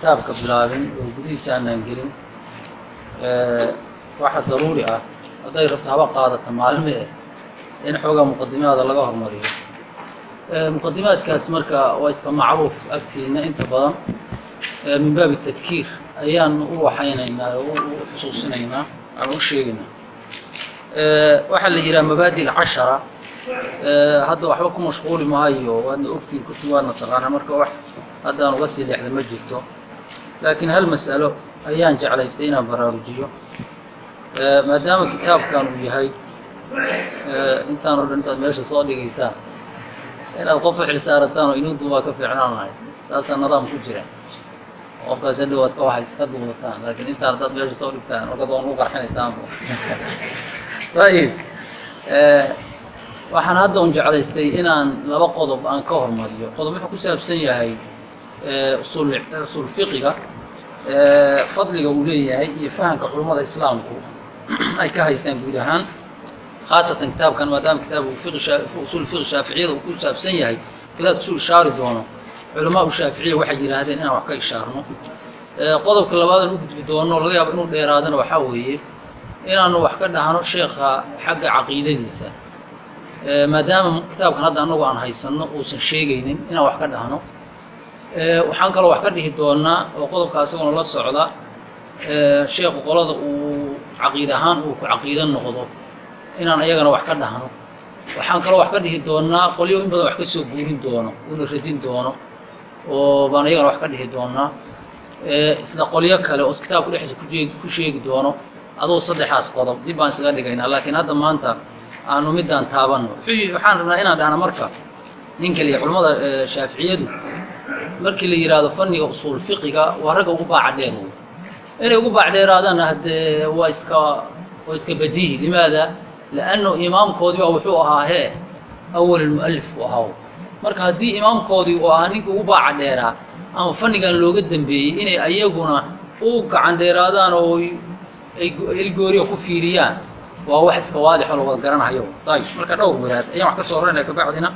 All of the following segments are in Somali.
kitaabka bilaabin oo gudihiisa aanaan gelin waxa daruuri ah hadday rabto haba qaadata maalme in xoogaa muqadimaada laga hormariyo. Muqadimaadkaas marka waa iska macruuf agtiina inta badan min baabi tadkiir ayaan u waxaynaynaa u xusuusinaynaa ama u sheegaynaa. Waxaa la yidhaha mabaadi alcashara hadda waxba ku mashquuli maayo waadna ogtiin kutub waadna taqaanaa marka wax haddaan uga sii leexda ma jirto laakiin hal mas'alo ayaan jeclaystay inaan baraarujiyo. Maadaama kitaabkan uu yahay intaan o dhan intaad meesha soo dhigaysaan inaad qof u xilsaarataan oo inuu duubaa ka fiicnaan lahay saasaa nidaam ku jira qofkaas hadhow aad ka waxay iska duubataan laakiin intaan haddaad meesha soo dhigtaan markaad waan u qarxinaysaanba ayib waxaan hadda un jeclaystay inaan laba qodob aan ka hormariyo. Qodob wuxuu ku saabsan yahay usul usul fiqiga fadliga uu leeyahay iyo fahamka culummada islaamku ay ka haystaan guud ahaan khaasatan kitaabkan maadaama kitaab usul fiqi shaaficiyada uu ku saabsan yahay kitaabkiisu ishaari doono culamaa shaaficiya waxay yidhaahdeen inaan wax ka ishaarno. Qodobka labaadaan u gudbi doono laga yaabo inuu dheeraadana waxaa weeye inaanu wax ka dhahno sheekha xagga caqiidadiisa. Maadaama kitaabkan hadda annagu aan haysanno uusan sheegaynin inaan wax ka dhahno waxaan kaloo wax ka dhihi doonaa oo qodobka asaguna la socda sheekhu qolada uu caqiid ahaan uu ku caqiido noqdo inaan ayagana wax ka dhahno. Waxaan kaloo wax ka dhihi doonaa qolyo in badan wax ka soo guurin doono una radin doono oo baan ayagana wax ka dhihi doonaa. Isla qolyo kale oo kitaabka dhexdiisa ku sheegi doono aduu saddexaas qodob dib baan isaga dhigaynaa laakiin hadda maanta aanu middaan taabanno. Waxaan rabnaa inaan dhahna marka nin kaliya culammada shaaficiyadu markii la yidhaahdo fanniga usuul fiqiga waa ragga ugu baaca dheer. Wey inay ugu baacdheeraadaan haddee waa iska waa iska badiihi limaada? Liannu imaamkoodii baa wuxuu ahaa hee awal almu'alif uu ahaa. Marka haddii imaamkoodii uu ahaa ninka ugu baaca dheeraa ama fannigan looga dambeeyey inay ayaguna u gacan dheeraadaan oo ay ilgooriya ku fiiriyaan waa wax iska waadixo la wada ayib marka dhowr wadaad ayaan wax ka soo horeynaya kabacdina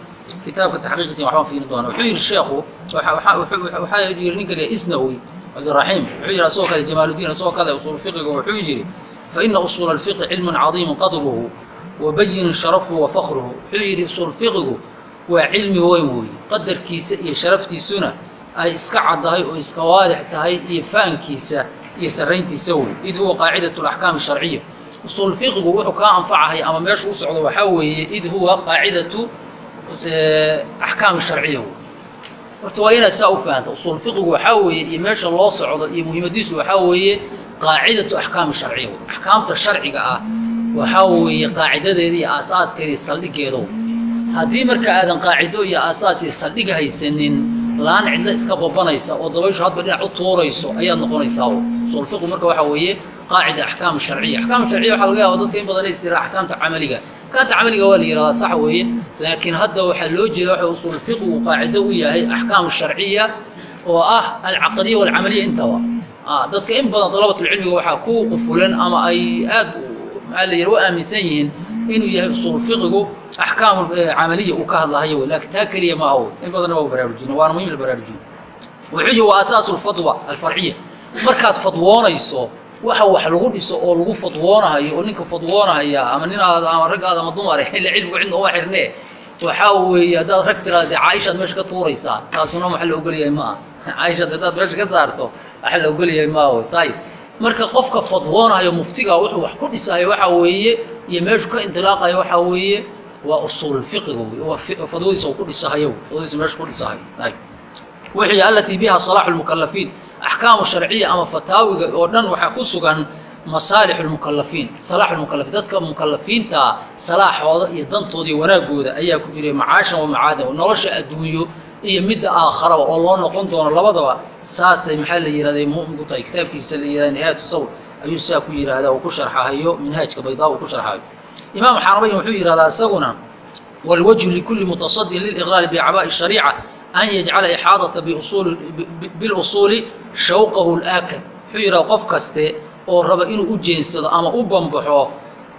kitaabka taxqiiqiisa waxbaan fiirin doona wuxuu yidhi sheekhu waxaa yidhi le isnawi cabdiraxiim wuxuu yidhi asagoo kale jamaaludiin asagoo kale usuul fiqiga. Wuxuu yidhi faina usuula alfiqi cilmun cadiimun qadruhu wa sharafuhu wa wuxuu yidhi usuul fiqigu waa cilmi weyn weeye qadarkiisa iyo sharaftiisuna ay iska caddahay oo iska waadix tahay iyo fahankiisa iyo sarrayntiisa wey id huwa qaacidat alaxkaam sharciya usuul fiqigu wuxuu kaa anfacahay ama meesha u socdo waxaa weeye id huwa qaacidatu axkaam sharciya wey horta waa inaad saa u fahanta usuul fiqigu waxaa weeye iyo meesha loo socdo iyo muhiimadiisu waxaa weeye qaacidatu axkaam sharciya wey axkaamta sharciga ah waxaa weeye qaacidadeeda iyo aasaaskeeda iyo saldhigeeda haddii marka aadan qaacido iyo aasaas iyo saldhiga haysanin laan cidla iska babanaysa oo dabayshu hadba dhinac u tuurayso ayaad noqonaysaa usuul fiqigu marka waxaa weeye qaacida axkaam sharciya. Axkaam sharciya waxaa laga yaaba dadka in badan is tiraa axkaamta camaliga. Axkaamta camaliga waa la yihahdaa sax weeye laakiin hadda waxaa loo jeeda waxa usuul fiqigu qaacido u yahay axkaam sharciya oo ah alcaqadiya walcamaliya intaba dadka in badan dalabatulcilmiga waxaa ku qufulan ama ay aad maxaa la yidhi u aaminsan yihiin inuu yahay usuul fiqigu axkaam camaliya uu ka hadlahayo wey laakiin taa keliya maaha wey in badanna waa baraarujino waana muhiim la baraarujiyo wuxuu yihi waa asaasu lfadwa alfarciya markaad fadwoonayso waxa wax lagu dhiso oo lagu fadwoonahayo oo ninka fadwoonahaya ama nin aad ama rag aad ama dumar ila cilmigu cidna uma xirne waxaa weeye haddaad rag tiraada caaishaad meesha ka tuuraysaa taasuna waxa la ogolyahay ma aha. Caaishaad haddaad meesha ka saarto waxa la ogolyahay maa wey ayib marka qofka fadwoonahayo muftiga wuxuu wax ku dhisahayo waxaa weeye iyo meeshu ka indilaaqayo waxaa weeye waa usuul fiqiga fadwadiisa ku dhisahayo fadwadiisa meesha ku dhisahayo. Ayib wixii allatii biha salaaxu lmukalafiin axkaamu sharciya ama fataawiga oo dhan waxaa ku sugan masaalix lmukalafiin salaax lmukalafiin dadka mukalafiintaa salaaxooda iyo dantooda iyo wanaagooda ayaa ku jiray macaashan wa macaadan nolosha adduunyo iyo midda aakharaba oo loo noqon doono labadaba. Saasay maxaa la yihahday mu'min ku tahay kitaabkiisa la yihahda nihaayat sawr ayuu saa ku yidhaahdaa uu ku sharxahayo minhaajka baydaa uu ku sharxahayo imaam xaarabayn wuxuu yidhahdaa isaguna walwajhu likulli mutasadin liliqraari biacbaa'i shariica an yajcala ixaadata bilusuuli shawqahu laakad wuxuu yidhaha qof kaste oo raba inuu u jeensado ama u bambaxo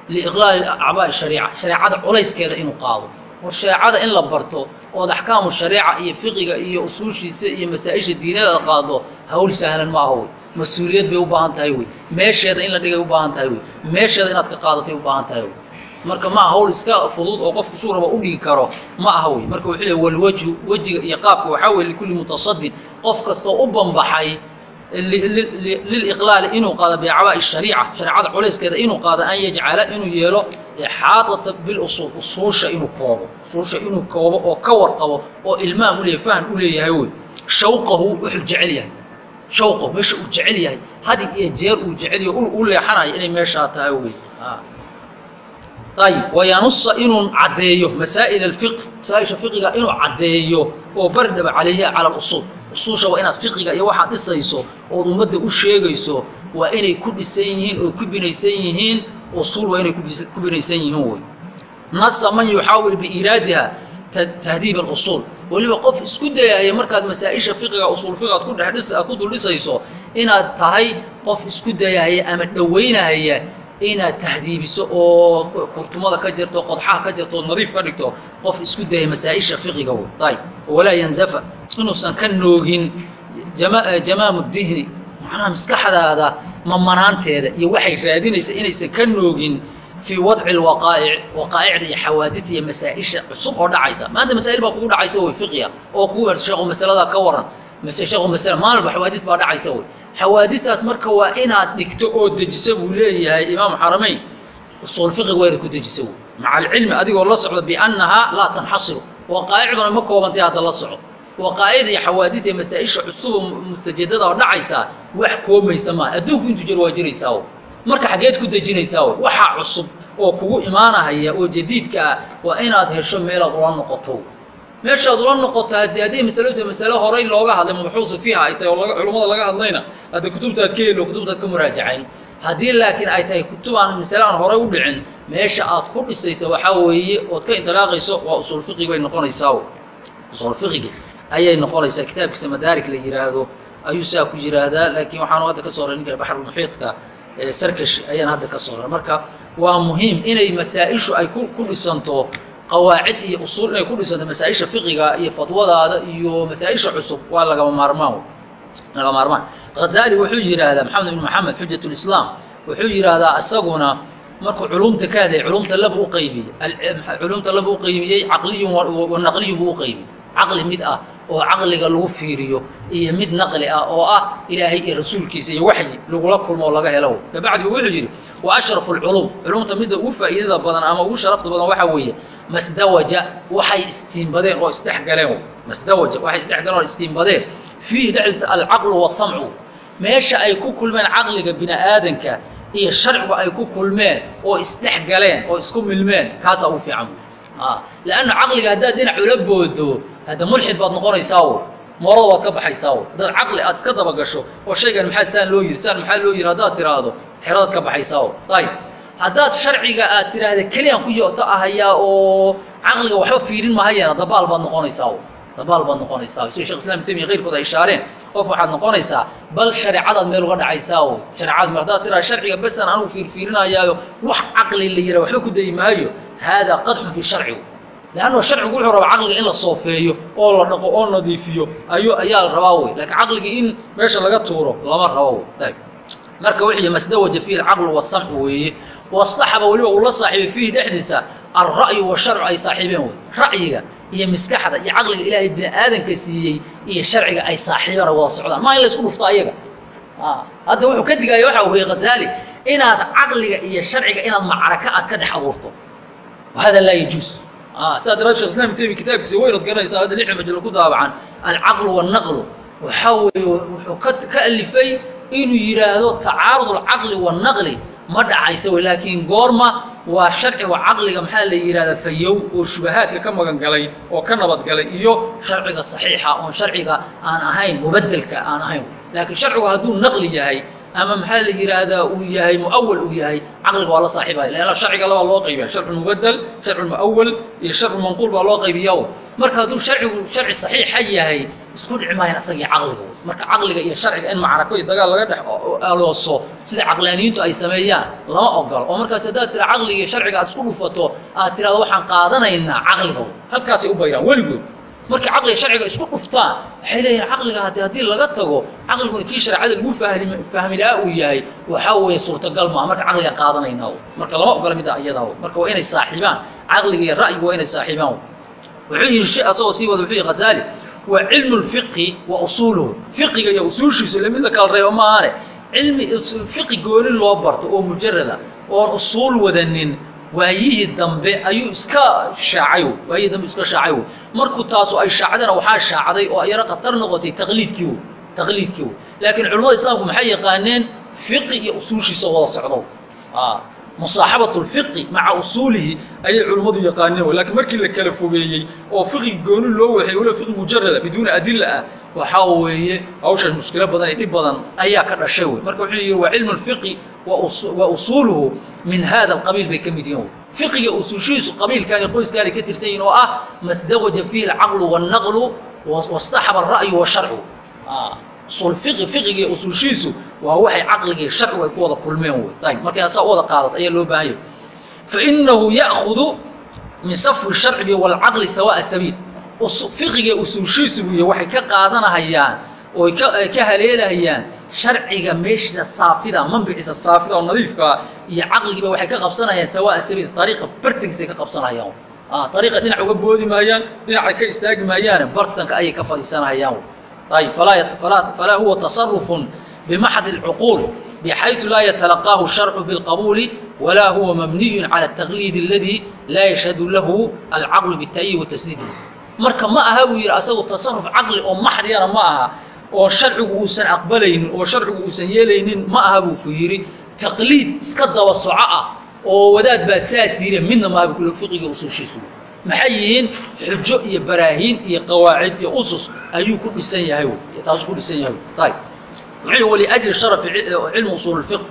liiqlaali acbaa'i shariica shareecada culayskeeda inuu qaado war shareecada in la barto ood axkaamu shariica iyo fiqiga iyo usuushiisa iyo masaa-isha diinada aad qaado hawl sahlan ma aha wey mas'uuliyad bay u baahan tahay wey meesheeda in la dhigay u baahan tahay wey meesheeda inaad ka qaadatay u baahan tahay wey marka ma aha hawl iska fudud oo qofku suu raba u dhigi karo? Ma aha wey. Marka wuxuu leey walwajhu wejiga iyo qaabka waxaa weye likulli mutasadin qof kastoo u banbaxay liliqlaali inuu qaado biacbaa'i shariica shareecada culayskeeda inuu qaado an yajcala inuu yeelo ixaadata bilusuul usuusha inuu koobo usuusha inuu koobo oo ka warqabo oo ilmaam u leeyahy fahan u leeyahay wey. Shawqahu wuxuu jecel yahay. Shawqahu meesha uu jecel yahay hadi iyo jeer uu jecel yahay u leexanayo inay meeshaa tahay wey ayib. Wayanusa inuu caddeeyo masaa'il alfiqh. Masaaisha fiqiga inuu caddeeyo oo bardhaba calayha cala alusuul. Usuusha waa inaad fiqiga iyo waxaad dhisayso ood ummadda u sheegayso waa inay ku dhisan yihiin oo ku binaysan yihiin. Usuul waa inay ku binaysan yihiin wey nasa man yuxaawil biiraadiha tahdiib alusuul. Weliba qof isku dayaya markaad masaa-isha fiqiga usuul fiqaad ku dhex dhis aad ku dul dhisayso inaad tahay qof isku dayahaya ama dhowaynahaya inaad tahdiibiso oo kurtumada ka jirto qodxaha ka jirto ood nadiif ka dhigto qof isku dayay masaa-isha fiqiga wey ayb walaa yanzafa. Inuusan ka noogin jamaamu dihni macnaha maskaxdaada mamanaanteeda iyo waxay raadinaysa inaysan ka noogin fii wadci lwaqaa'ic waqaa'icda iyo xawaadita iyo masaa-isha cusub oo dhacaysa. Maanta masaa'il baa kugu dhacaysa wey fiqiga oo kugu sheekhu masalada ka waran sheekhu masala maalba xawaadis baa dhacaysa wey xawaadistaas marka waa inaad dhigto oo dejisa buu leeyahay imaamu xaramayn. Usuul fiqiga ku dejisa wey maca alcilmi adigoo la socdo biannahaa laa tanxasiru. Waqaa'icduna ma koobantay hadda la soco. Waqaa'icda iyo xawaadista iyo masaa-isha cusuba oo dhacaysaa wax koomaysa maa adduunku intuu jiro waa jiraysaa marka xaggeed ku dejinaysaa wey waxaa cusub oo kugu imaanahaya oo jadiidka ah waa inaad hesho meelaad ula noqoto meeshaad ula noqoto haddii hadday masalota masale horay looga hadlay mabxuusa fiiha ay tahay oo culummada laga hadlayna hadda kutubtaad ka helo kutubtaad ka muraajacayn. Haddii laakiin ay tahay kutubaan masale aan horay u dhicin meesha aad ku dhisaysa waxaa weeye ood ka indilaaqayso waa usuul fiqi bay noqonaysaa. Usuul fiqigi ayay noqonaysaa. Kitaabkiisa madaarik la yidhaahdo ayuu saa ku yidhaahdaa laakiin waxaanu hadda ka soo ray ninka baxrulmuxiidka sarkash ayaan hadda ka soo ray marka waa muhiim inay masaa-ishu ay ku dhisanto qawaacid iyo usuul inay ku dhisanto masaa-isha fiqiga iyo fadwadaada iyo masaa-isha cusub waa lagama maarmaan lagama maarmaan. Hazali wuxuu yidhaahdaa maxamed ibn maxamed xujat lislaam wuxuu yidhaahdaa isaguna markuu culumta ka hadlay culumta laba u qaybiyey culumta laba u qaybiyey caqliyun wa buu u qaybiyey. Caqli mid ah oo caqliga lagu fiiriyo iyo mid naqli ah oo ah ilaahay iyo rasuulkiisa iyo waxyi lagula kulmo laga helo. Kabacdi wuxuu yidhi wa ashrafu alculum culumta midda ugu faa'iidada badan ama ugu sharafta badan waxaa weeye masdawaja waxay istiimbadeen oo isdhexgaleen. Masdawaja waxay isdhexgaleen oo istiimbadeen fiihi dhexdiisa alcaqlu wasamcu meesha ay ku kulmeen caqliga bini aadanka iyo sharcigu ay ku kulmeen oo isdhexgaleen oo isku milmeen kaasaa ugu fiican. Leanna caqliga haddaad dhinac ula boodo hadda mulxid baad noqonaysaa wo moorada waad ka baxaysaa wo haddaad caqli aad iska daba gasho oo shaygan maxaa saan loo yiri saan maxaa loo yiri haddaad tiraahdo xeradaad ka baxaysaa wo ayib haddaad sharciga aad tiraahda keliyaan ku yoto ahayaa oo caqliga waxba fiirin mahayana dabaal baad noqonaysaa wo dabaal baad noqonaysaa sida shekh islam temiya keyrkood ay ishaareen qof waxaad noqonaysaa bal shareecadaad meel uga dhacaysaa wo shareecad meel haddaad tiraha sharciga besan anugu fiirfiirinayaayo wax caqli la yira waxba ku dayi maayo. Haadaa qadxun fi sharci leanno sharcigu wuxuu rabaa caqliga in la soofeeyo oo la dhaqo oo nadiifiyo ayuu ayaa la rabaa wey laakiin caqligii in meesha laga tuuro lama rabo wey marka wuxuu masdawaja fiihi alcaqlu wasamcu weeye wastaxaba weliba uu la saaxiibay fiihi dhexdiisa alra'yu washarcu ay saaxiibeen wey ra'yiga iyo miskaxda iyo caqliga ilaahay bini aadanka siiyey iyo sharciga ay saaxiibana wada socdaan maa in la isku dhufto ayaga hadda wuxuu ka digaya waxa weye hazaali inaad caqliga iyo sharciga inaad macraka aad ka dhex abuurto hada laa yajuus saa daraad shekh islam temi kitaabkiisa weynad garanaysaa hadda lixda majlo ku daabacan. Alcaqlu wannaqlu. Waxaa weeye wuxuu ka alifay inuu yidhaahdo tacaarud alcaqli wannaqli. Ma dhacaysa wey laakiin goorma waa sharciga caqliga maxaa la yidhahdaa fayow oo shubahaadka ka magan galay oo ka nabadgalay iyo sharciga saxiixa oon sharciga aan ahayn mubadelka aan ahayn. Laakiin sharcigu hadduu naqli yahay ama maxaa la yidhaahdaa uu yahay muawal uu yahay caqliga waa la saaxiibaya leanna sharciga labaa loo qaybiya sharcu mubadel sharcu muawal iyo sharcu manquul baa loo qaybiya marka hadduu sharcigu sharci saxiixa yahay isku dhici maayan asagii caqliga marka caqliga iyo sharciga in macrako iyo dagaal laga dhex alooso sida caqlaaniyiintu ay sameeyaan lama ogolo oo markaas haddaad tira caqliga iyo sharciga aad isku dhufato aad tirahdo waxaan qaadanaynaa caqliga halkaasay u bayraan weligood markii caqliga sharciga isku dhuftaan waxay leeyihiin caqliga haddii haddii laga tago caqliguna kii shareecada lagu fahmi fahmi lahaa uu yahay waxaa weeye suurtagal maaha marka caqliga qaadanayna marka lama ogola midda iyadaa marka waa inay saaxiibaan. Caqliga iyo ra'yigu waa inay saaxiibaan wuxuu yihi shi asagoo sii wada wuxuu yihi ghazaali waa cilmu lfiqi wa usuuluhu. Fiqiga iyo usuushiisu ila mid la kala reebo maahane. Cilmi fiqi gooni loo barto oo mujarada oon usuul wadanin waayihii dambe ayuu iska shaacay waayihii dambe iska shaacay markuu taasu ay shaacdana waxaa shaacday oo ayana khatar noqotay taqliidkii taqliidkii laakiin culamada islaamku maxay yaqaaneen? Fiqi iyo usuushiisa wada socdo. Musaaxabat lfiqi maca usuulihi ayay culimmadu yaqaaneen. Lakiin markii la kala fogeeyey oo fiqi gooni loo waxay wala fiqi mujarada biduuni adila ah waxaa weeye hawshaas mushkilo badan iyo dhib badan ayaa ka dhashay wey. Marka wuxuu yihi waa cilmu lfiqi wa usuuluhu min hada alqabiil bay ka mid yihiin. Fiqiga usuushihiisu qabiilkaani qoyskaani ka tirsan yihiin oo ah masdawaja fiihi alcaqlu wاlnaqlu wastaxaba alra'yu washarcu ah, fiqiga usuushihiisu waa waxay caqligii sharcu ay ku wada kulmeen wey. Ayb markaasaa u wada qaadat ayaa loo baahanya fainahu ya'hudu min safwi sharci walcaqli sawaa'a sabiil. Fiqiga usuushihiisu buy waxay ka qaadanahayaan oy ka haleelahayaan sharciga meeshiisa saafida manbiciisa saafida oo nadiifkaa iyo caqligiiba waxay ka qabsanayaan sawaaء sabiil ariiqa bartankiisay ka qabsanahayaan ariiqa dhinac uga boodi maayaan dhinacay ka istaagi maayaane bartanka ayay ka fadhiisanahayaan ayb falaa huwa taصarufun bimaxd اlcuquul bxayثu laa yatalaqaahu sharcu biاlqabuuli walaa huwa mabniyu calى الtaqliid اladii laa yashhadu lahu alcaqlu bالta'yiid watasdiid marka ma aha buu yidhi asagu tasaruf caqli oo maxdiyana ma aha oo sharcigu uusan aqbalaynin oo sharcigu uusan yeelaynin ma aha buu ku yidhi taqliid iska daba soco ah oo wadaad baa saas yiri midna maaha buu fiqiga usuushiisu. Maxay yihiin? Xujo iyo baraahiin iyo qawaacid iyo usus ayuu ku dhisan yahay taasuu ku dhisan yahay ayb wuxuu waliajli sharafi cilmi usuul fiq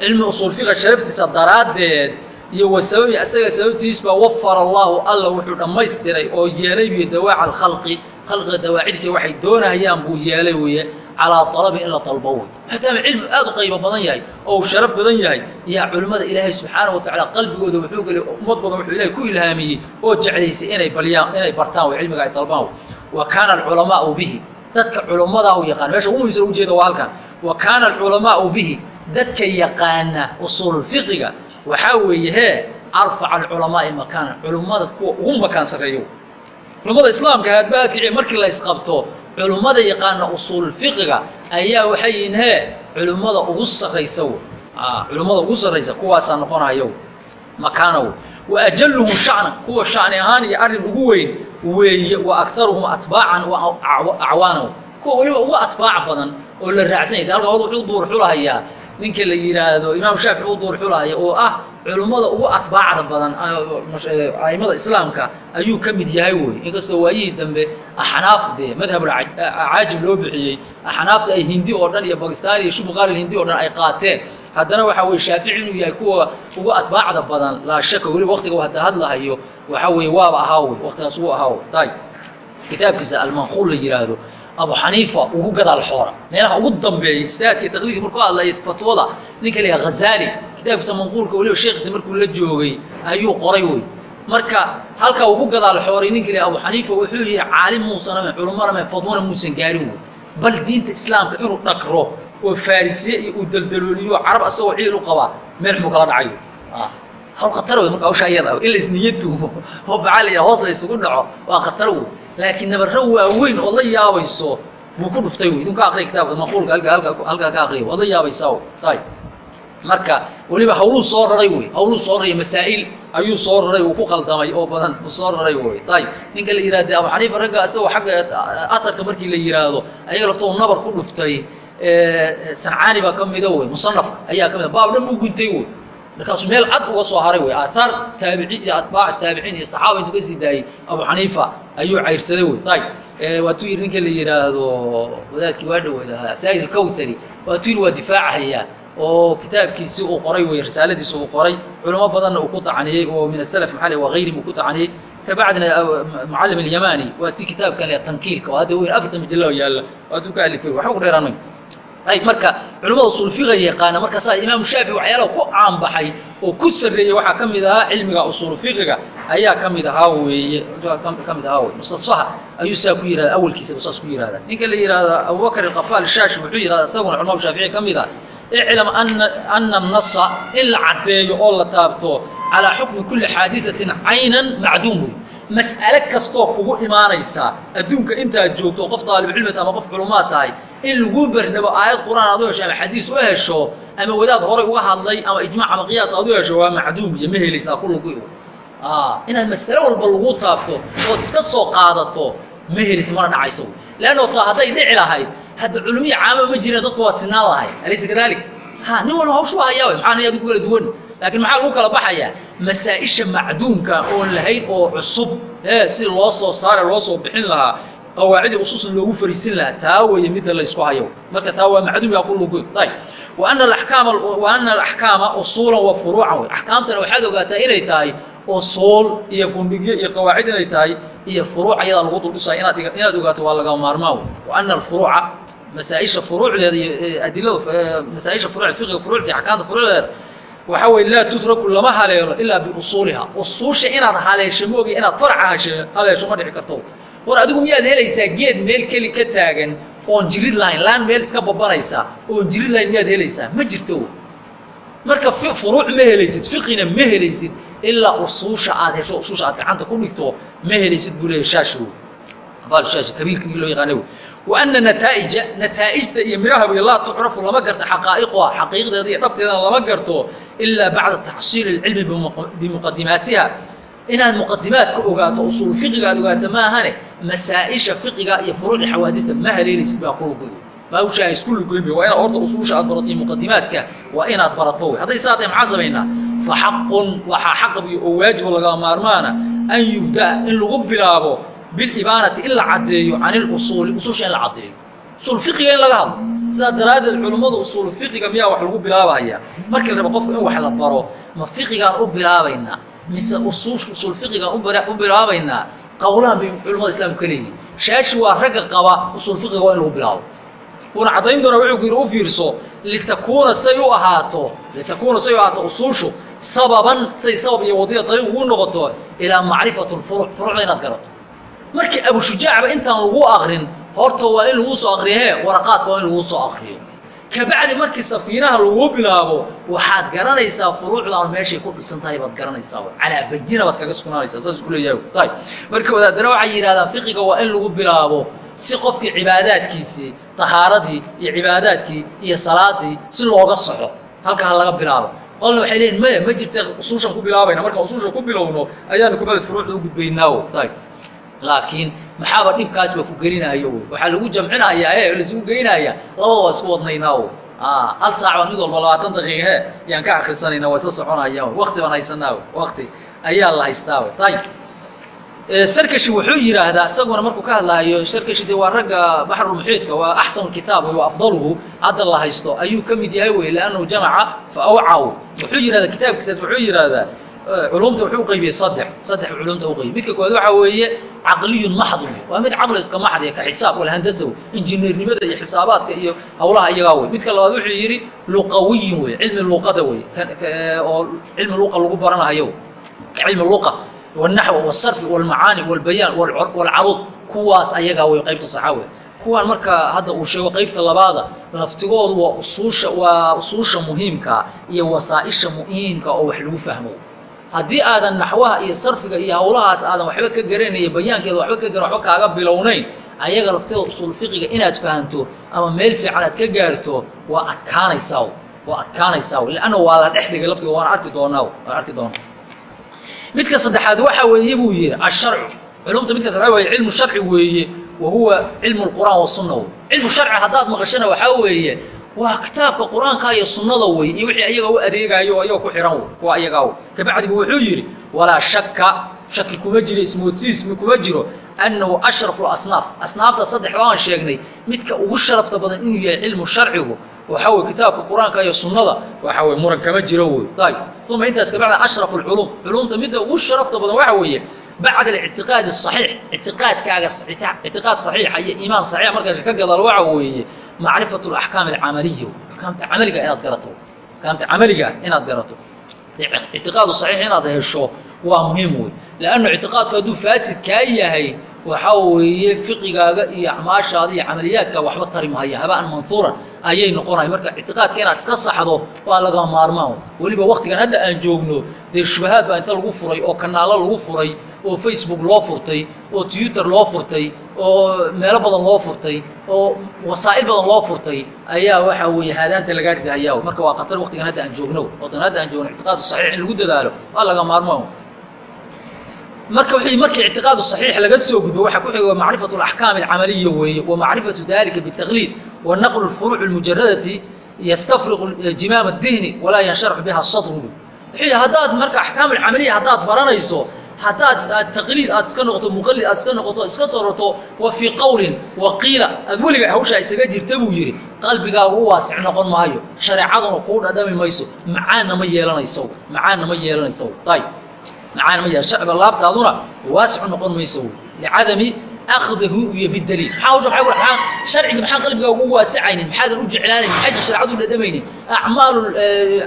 cilmi usuul fiqa sharaftiisa daraaddeed iyo wa sababi asaga sababtiisbaa wafara allahu alla wuxuu dhammaystiray oo yeelay biyo dawaaca alkhalqi khalqiga dawaacidiisa waxay doonahayaan buu yeelay weeye calaa talabi in la dalbo wey maadaama cilmi aad u qaybo badan yahay oo uu sharaf badan yahay yaa culimmada ilaahay subxaana wa tacaala qalbigooda wuxuu gelay ummad badan wuxuu ilahay ku ilhaamiyey oo jeclaysay inay balyaan inay bartaan wey cilmiga ay dalbaan wey wa kaana alculamaau bihi dadka culammadaa u yaqaan meesha ugu muhiimsan ujeeda waa halkan. Wa kaana alculamaau bihi dadka yaqaana usuululfiqiga waxaa weeye hee arfaca alculamaa'i makaana culummada kuwa ugu makaan sarreeyo culummada islaamka haadbaadkici markii la isqabto culummada yaqaana usuulfiqiga ayaa waxay yihiin hee culimmada ugu sarraysa w culimmada ugu sarraysa kuwaasaa noqonayo makaana w wa ajaluhum shacnan kuwa shacni ahaan iyo arrin ugu weyn weeye wa akaruhum atbaacan wa acwaana kuwa weliba ugu atbaac badan oo la raacsan yahay halkaa wuxuu duur xulahayaa ninka la yidhaahdo imaam shaafici u duur xulahaya oo ah culummada ugu atbaacda badan a'immada islaamka ayuu ka mid yahay wey inkastoo waayihii dambe axnaaf dee madhabulcaajib loo bixiyey. Axnaafta ay hindi oo dhan iyo bakistaan iyo shubqaar hindi o dhan ay qaateen. Haddana waxaa weye shaafici inuu yahay kuwa ugu atbaacda badan laa shaka weliba waqtiga hadda hadlahayo waxaa weye waaba ahaa wey waqtigaas ugu ahaa tay kitaabkiisa almanquul la yidhaahdo abu xaniifa ugu gadaal xoora. Meelaha ugu dambeeya ijtihaadkii taqliidki markuu hadlaya fatwada ninka la kitaabkiisa manquulka weliba sheekhiisa markuu la joogay ayuu qoray wey marka halkaa ugu gadaal xooray ninka abu xaniifa wuxuu yihi caalim muusan ahayn culumana ma fadwana muusan gaarin wey bal diinta islaamka inuu dhakro oo farisiye iyo uu daldalooliyo carab asagoo ciil u qabaa meel xuu kala dhacayo hawl khatar wey marka hawsha iyada in la isniyatuumo oo bacaliya hoos la isugu dhaco waa khatar wey laakiin nabarro waaweyn ood la yaabayso buu ku dhuftay wey idin ka aqriya kitaabka halka halkaa ka aqriya waad la yaabaysaa tay marka weliba hawluu soo raray wey hawluu soo raray masaa'il ayuu soo raray uu ku qaldamay oo badan uu soo raray wey tay ninka la yihahde abu xaniifa ragga isagoo xagga asarka markii la yihaahdo ayaga laftoo nabar ku dhuftay sancaani baa ka mida wey musanafka ayaa ka mida baab dhan buu guntay wey markaasuu meel cad uga soo haray wey aahaar taabiciin iyo atbaac taabiciin iyo saxaaba intuu ka sii daayey abu xaniifa ayuu cayrsaday wey ayb waatuu yidhi ninka la yidhaahdo wadaadkii waa dhaweed ahaa saa'id alkawsari waatuu waa difaacahayaa oo kitaabkiisii uu qoray wey risaaladiisi uu qoray. Culamo badanna uu ku tacaniyey oo min asalaf maxali wagayrihim uu ku tacaniyey kabacdina mucallim alyamani waa ti kitaabkan le tankiilka oo hadda weyn afartan majalo yaalla. Waatuu ka alifay waxba ku dheeraan ayb marka culimmada usuulfiqa yaqaana markaasaa imaamu shaafici waxyaalaha ku caanbaxay oo ku sarreeyey waxaa ka mid ahaa cilmiga usuulfiqiga ayaa ka mid ahaa weeye. Ka mid ahaa wey mustasfaha ayuu saa ku yihahda awalkiisaba saas ku yihahda ninka la yihahda abubakr alqafaal shaashi wuxuu yihahda isaguna culamada shaafici ka mid ah iclam ana ana nasa in la caddeeyo oo la taabto calaa xukmi kulli xaadiثatin caynan macduum. wey mas'ale kastoo kugu imaanaysaa adduunka intaad joogto qof daalibcilmid ama qof culumaad tahay in laguu bernabo aayad qur'aan aad u hesho ama xadiis u hesho ama wadaad horay uga hadlay ama ijmac ama qiyaas aad u hesho waa macduum iyo ma helaysaa kullugu inaad masale walba lagu taabto ood iska soo qaadato ma helaysa mana dhacayso. Leanno taa hadday dhici lahayd hadda culumiya caama ma jireen dadku waa sinaan lahay alaysa kadalik nin walba hawshu hayaa maxaan adigu kala duwan. Laakiin maxaa lagu kala baxayaa masaa-isha macduumka oon lahayd oo cusub. Ee si loo soo saare loo soo bixin lahaa qawaacidii usuusan loogu fariisin lahaa taa weeye midda laysku hayo. Marka taa waa macduum yaa kullugu ayb wa ana alaxkaama usuulan wa furuucan wey axkaamtana waxaad ogaataa inay tahay usuul iyo gundhigyo iyo qawaacid inay tahay iyo furuuc ayadaa lagu duldhisaya inaad ogaato waa lagama maarmaan wey wa ana alfuruuca masaaisha furuucdeeda iyo adilada masaaisha furuuc fiqiga furuucta axkaamta furuucdeeda waxaa weye laa tutraku lama haleelo ilaa biusuuliha. Usuusha inaad haleesho moogi inaad farca haleesho ma dhici karto. War adigu miyaad helaysaa geed meel keli ka taagan oon jirid lahayn laan meel iska babanaysa oon jirid lahayn miyaad helaysaa? Ma jirto. Marka furuuc ma helaysid fiqina ma helaysid ilaa usuusha aad hesho usuusha aad gacanta ku dhigto ma helaysid buu ana nataa'ija nataa'ijta iyo midhaha wey laa tucrafu lama garto xaqaa'iquha xaqiiqdeeda iyo dhabteedana lama garto ilaa bacda taxsiili اlcilmi bimuqadimaatiha inaad muqadimaadka ogaato usuul fiqiga aad ogaato maahane masaa-isha fiqiga iyo furuuci xawaadista ma haleelaysid baa kulugoy maawshaa isku lugoyme waa inaad horta usuusha aad barato iyo muqadimaadka waa inaad barato wey hadday saa tahay maxaa samaynaa fa xaqun waxaa xaqabiyo oo waajibo lagama maarmaana an yubda'a in lagu bilaabo bilibaanati in la caddeeyo can ilusuuli usuusha in la caddeeyo usuul in laga hadlo sidaa daraaddeed culummadu usuul miyaa wax lagu bilaabayaa markii la rabo qofka in wax la baro ma fiqigaan u bilaabaynaa mise usuusha usuul u bilaabaynaa qowlahan bay culamada islaamku ka leeyihiin shaashi waa ragga qaba usuul waa in lagu bilaabo wuuna caddayn doonaa wuxuu yidhi u fiirso litakuuna say u ahaato litakuuna say u ahaato usuushu sababan say sabab iyo wadida dariiq ugu noqoto ilaa macrifati lfuruuc furuucda inaad garato markii abushujaacba intaan lagu akrin horta waa in lagu soo akriyo hee waraqaadka waa in lagu soo akriyo kabacdi markii safiinaha lagu bilaabo waxaad garanaysaa furuucdaan meeshay ku dhisan tahay baad garanaysaa. Calaa bayina baad kaga sugnaanaysaa saas isku leeyahay. Ayb marka wadaadana waxay yidhahdaan fiqiga waa in lagu bilaabo si qofkii cibaadaadkiisii tahaaradii iyo cibaadaadkii iyo salaadii si looga soxo halkaa laga bilaabo. Qolna waxay leeyihiin maya ma jirta usuushan ku bilaabayna markaan usuusha ku bilowno ayaanu kubada furuucda u gudbaynaawo. Ayb laakiin maxaaba dhibkaasba ku gelinayo? Wy waxaa lagu jamcinayaa e laisugu geynaya labada waa isku wadnaynaawo hal saac baan mid walba labaatan daqiiqa he yaan ka akrisanayna waa isla soconaya wakti baan haysanaa wakti ayaa la haystaa ayb sarkashi wuxuu yidhaahdaa isaguna markuu ka hadlaayo sarkashi de waa ragga baxrulmuxiidka waa axsanu kitaab wa afdaluhu hadda la haysto ayuu ka mid yahay wey liannahu jamaca fa awcaw. Wuxuu yidhahdaa kitaabkiisaas wuxuu yidhaahdaa culumta wuxuu uqaybiyey saddex. Saddex culumta uqaybiy midka koowaad waxaa weeye caqliyun maxad wey waa mid caqli iska maxad iyo ka xisaab walhandasa wey injineernimada iyo xisaabaadka iyo howlaha iyagaa wey midka labaad wuxuu yidhi luqawiyun wey cilmi luqada wey oo cilmi luqa lagu baranahayo cilmi luqa wanaxw wsarfi wlmacaani wlbayaan wlcaruud kuwaas ayagaa wey qaybta saxa wey kuwaan markaa hadda uu sheego qaybta labaada laftigoodu waa usuusha waa usuusha muhiimkaa iyo wasaaisha muhiimka oo wax lagu fahmo haddii aadan naxwaha iyo sarfiga iyo hawlahaas aadan waxba ka garanaya bayaankeeda waxba ka waxba kaaga bilownayn ayaga lafteeda usuul fiqiga inaad fahanto ama meel fiican aad ka gaarto waa adkaanaysaa waa adkaanaysaa lanna waa la dhex dhigay laftiga waana arki doonaa waan arki doonaa. Midka saddexaad waxa weeye buu yidhi asharcu. Culumta midka saddexaad waye cilmu sharci weeye wa huwa cilmu lqur'aan wasunna cilmu sharci haddaad maqashana waxaa weeye waa kitaabka qur'aanka iyo sunnada wey iyo wixii ayaga u adeegayo oo ayaga ku xihan wey kuwa ayagaa wey kabacdibu wuxuu yidhi walaa shakka shaki kuma jiro ismoodsiis kuma jiro annahu ashrafu asnaaf. Asnaafta saddex baan sheegnay midka ugu sharafta badan inuu yahay cilmu sharcigu waxaa wey kitaabka qur'aanka iyo sunnada waxaa wey muran kama jiro wey ayb uma intaas kabacda ashraf alculum culumta midda ugu sharafta badan waxa weeye bacda alictiqaadi asaxiix ictiqaadkaaga ictiqaad saxiixa iyo iimaan saxiixa markaas ka gadaal waxa weeye macrifat alaxkaam alcamaliya axkaamta camaliga inaad garato axkaamta camaliga inaad garato ictiqaadu saxiix inaad hesho waa muhiim wey leannu ictiqaadku hadduu faasid kaa yahay waxaa weeye fiqigaaga iyo acmaashaada iyo camaliyaadka waxba tari mahaya habaan manhuuran ayay noqonaya marka ictiqaadka inaad iska saxdo waa laga maarmaan. Weliba waktigan hadda aan joogno dee shubahaad baa inta lagu furay oo kanaalo lagu furay oo facebook loo furtay oo twitter loo furtay oo meelo badan loo furtay oo wasaa'il badan loo furtay ayaa waxaa weeye haadaanta lagaa ridahayaa marka waa khatar waktigan hadda aan joogno watan hadda aan joogno ictiqaadu saxiix in lagu dadaalo waa laga maarmaan marka w markii ictiqaadu صaxiix laga soo gudbo waxaa ku xiga macrifaة اaxkaam اcamaliya weeye wa macrifaةu dalika bالtaqliid wa naqlu الfuruuc اmujaradati yastafriqu jimaam الdihni walaa yansharaxu biha sadru haddaad marka axkaam camaliya haddaad baranayso haddaad aad taqliid aad iska noqoto muqalid aad iska noqoto iska soroto wa fii qowlin wa qiila aad weliga hawshaa isaga jirta buu yidhi qalbigaagu u waasic noqon maayo shareecaduna kuu dhadhami mayso macaanna ma yeelanayso macaanna ma yeelanayso ayb macaan ma yaha laabtaaduna waasicu noqon mayso. Licadami akhdihu iyo bidaliil ku maxaa qalbigaa ugu waasicaynin maxaadan u jeclaanayn maxaysan shareecadu dhadhamaynin? Acmaalu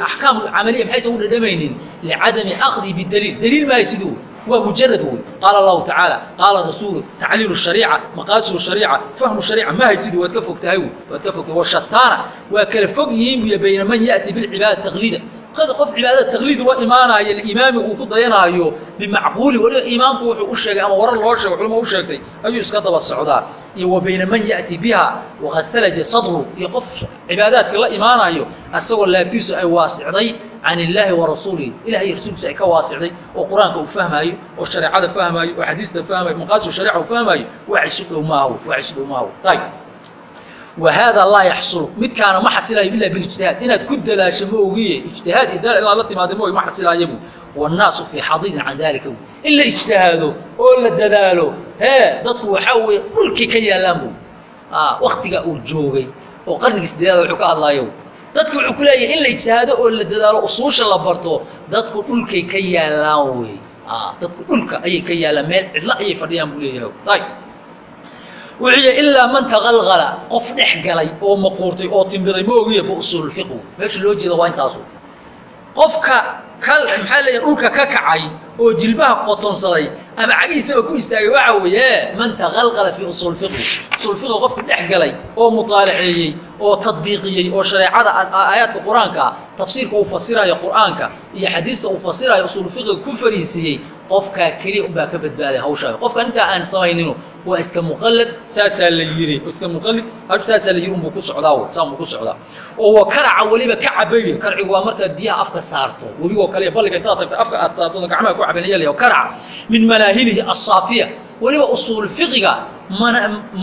axkaam camaliya maxaysan u dhadhamaynin? Licadami akhdihi bidaliil daliil maayo siduu? Waa mujarad wey qaala allahu tacaala qaala rasuulu tacliilu shariica maqaasidu shariica fahmu shariica ma haysidu waad ka fog tahay waad ka fogtahay. Washataana waa kala fog yihiin buya bayna man ya'ti bilcibaada taqliida qof cibaadada taqliid ula imaanaayo imaami uu ku dayanaayo bimacquuli waliba imaamku wuxuu u sheegay ama warar loo sheegay culimo u sheegtay ayuu iska daba socdaa. Iyo wa bayna man ya'ti biha waqad salaja sadru. Iyo qof cibaadaadka la imaanayo asagoo laabtiisu ay waasicday can illaahi wa rasuulihi ilahay iyo rasuulkiisa ay ka waasicday oo qur'aanka uu fahmaayo oo shareecada fahmaayo oo xadiista fahmaayo maqaasidu sharica uu fahmaayo wax isu dhow maaho wax isu dhow maaho ayb whaada laa yaxsulu midkaana ma xasilayo ila bilijtihaad inaad ku dadaasho ma ogiye ijtihaad iyo dal inaad la timaada ma ogi ma xasilaayabu wannaasu fii xadiidin can daalika in la ijtihaado oo la dadaalo hee dadku waxaa weeye dhulkii ka yaallaan bu waktiga uu joogay oo qarnigii sideedaad wuxuu ka hadlaayo dadku wuxuu ku leeyahay in la ijtihaado oo la dadaalo usuusha la barto dadku dhulkay ka yaallaan wey dadku dhulka ayay ka yaallaan meel cidlo ayay fadhiyaan buu leeyahay wuxuu ilaa man taqalqala qof dhex galay oo maquurtay oo timbiday ma ogiya ba usuululfiqu meesha loo jeeda waa intaasu. Qofka ka maxaa leeyahay dhulka ka kacay oo jilbaha qotonsaday ama cagihiisaba ku istaagay waxa weeye man taqalqala fii usuulfiqi usuulfiqi qofka dhex galay oo muطaalaceeyey oo tadbiiqiyey oo shareecada aayaadka qur'aanka tafsiirka uu fasirayo qur'aanka iyo xadiista uu fasirayo usuulfiqiga ku fariisiiyey qofkaa keliya unbaa ka badbaaday hawshaa qofkan intaa aan samaynino waa iska muqallad saasaa la yidhi iska muqallid saasaa la yidhi unbuu ku socdaa w saa unbuu ku socdaa. Oo wa karaca weliba ka cabayyo karcigu waa markaad biyaha afka saarto. Webigoo kale balliga intaad tagta afka aad saarto gacmaha ku cabanaya la karaca. Min manaahilihi asaafiya weliba usuul fiqiga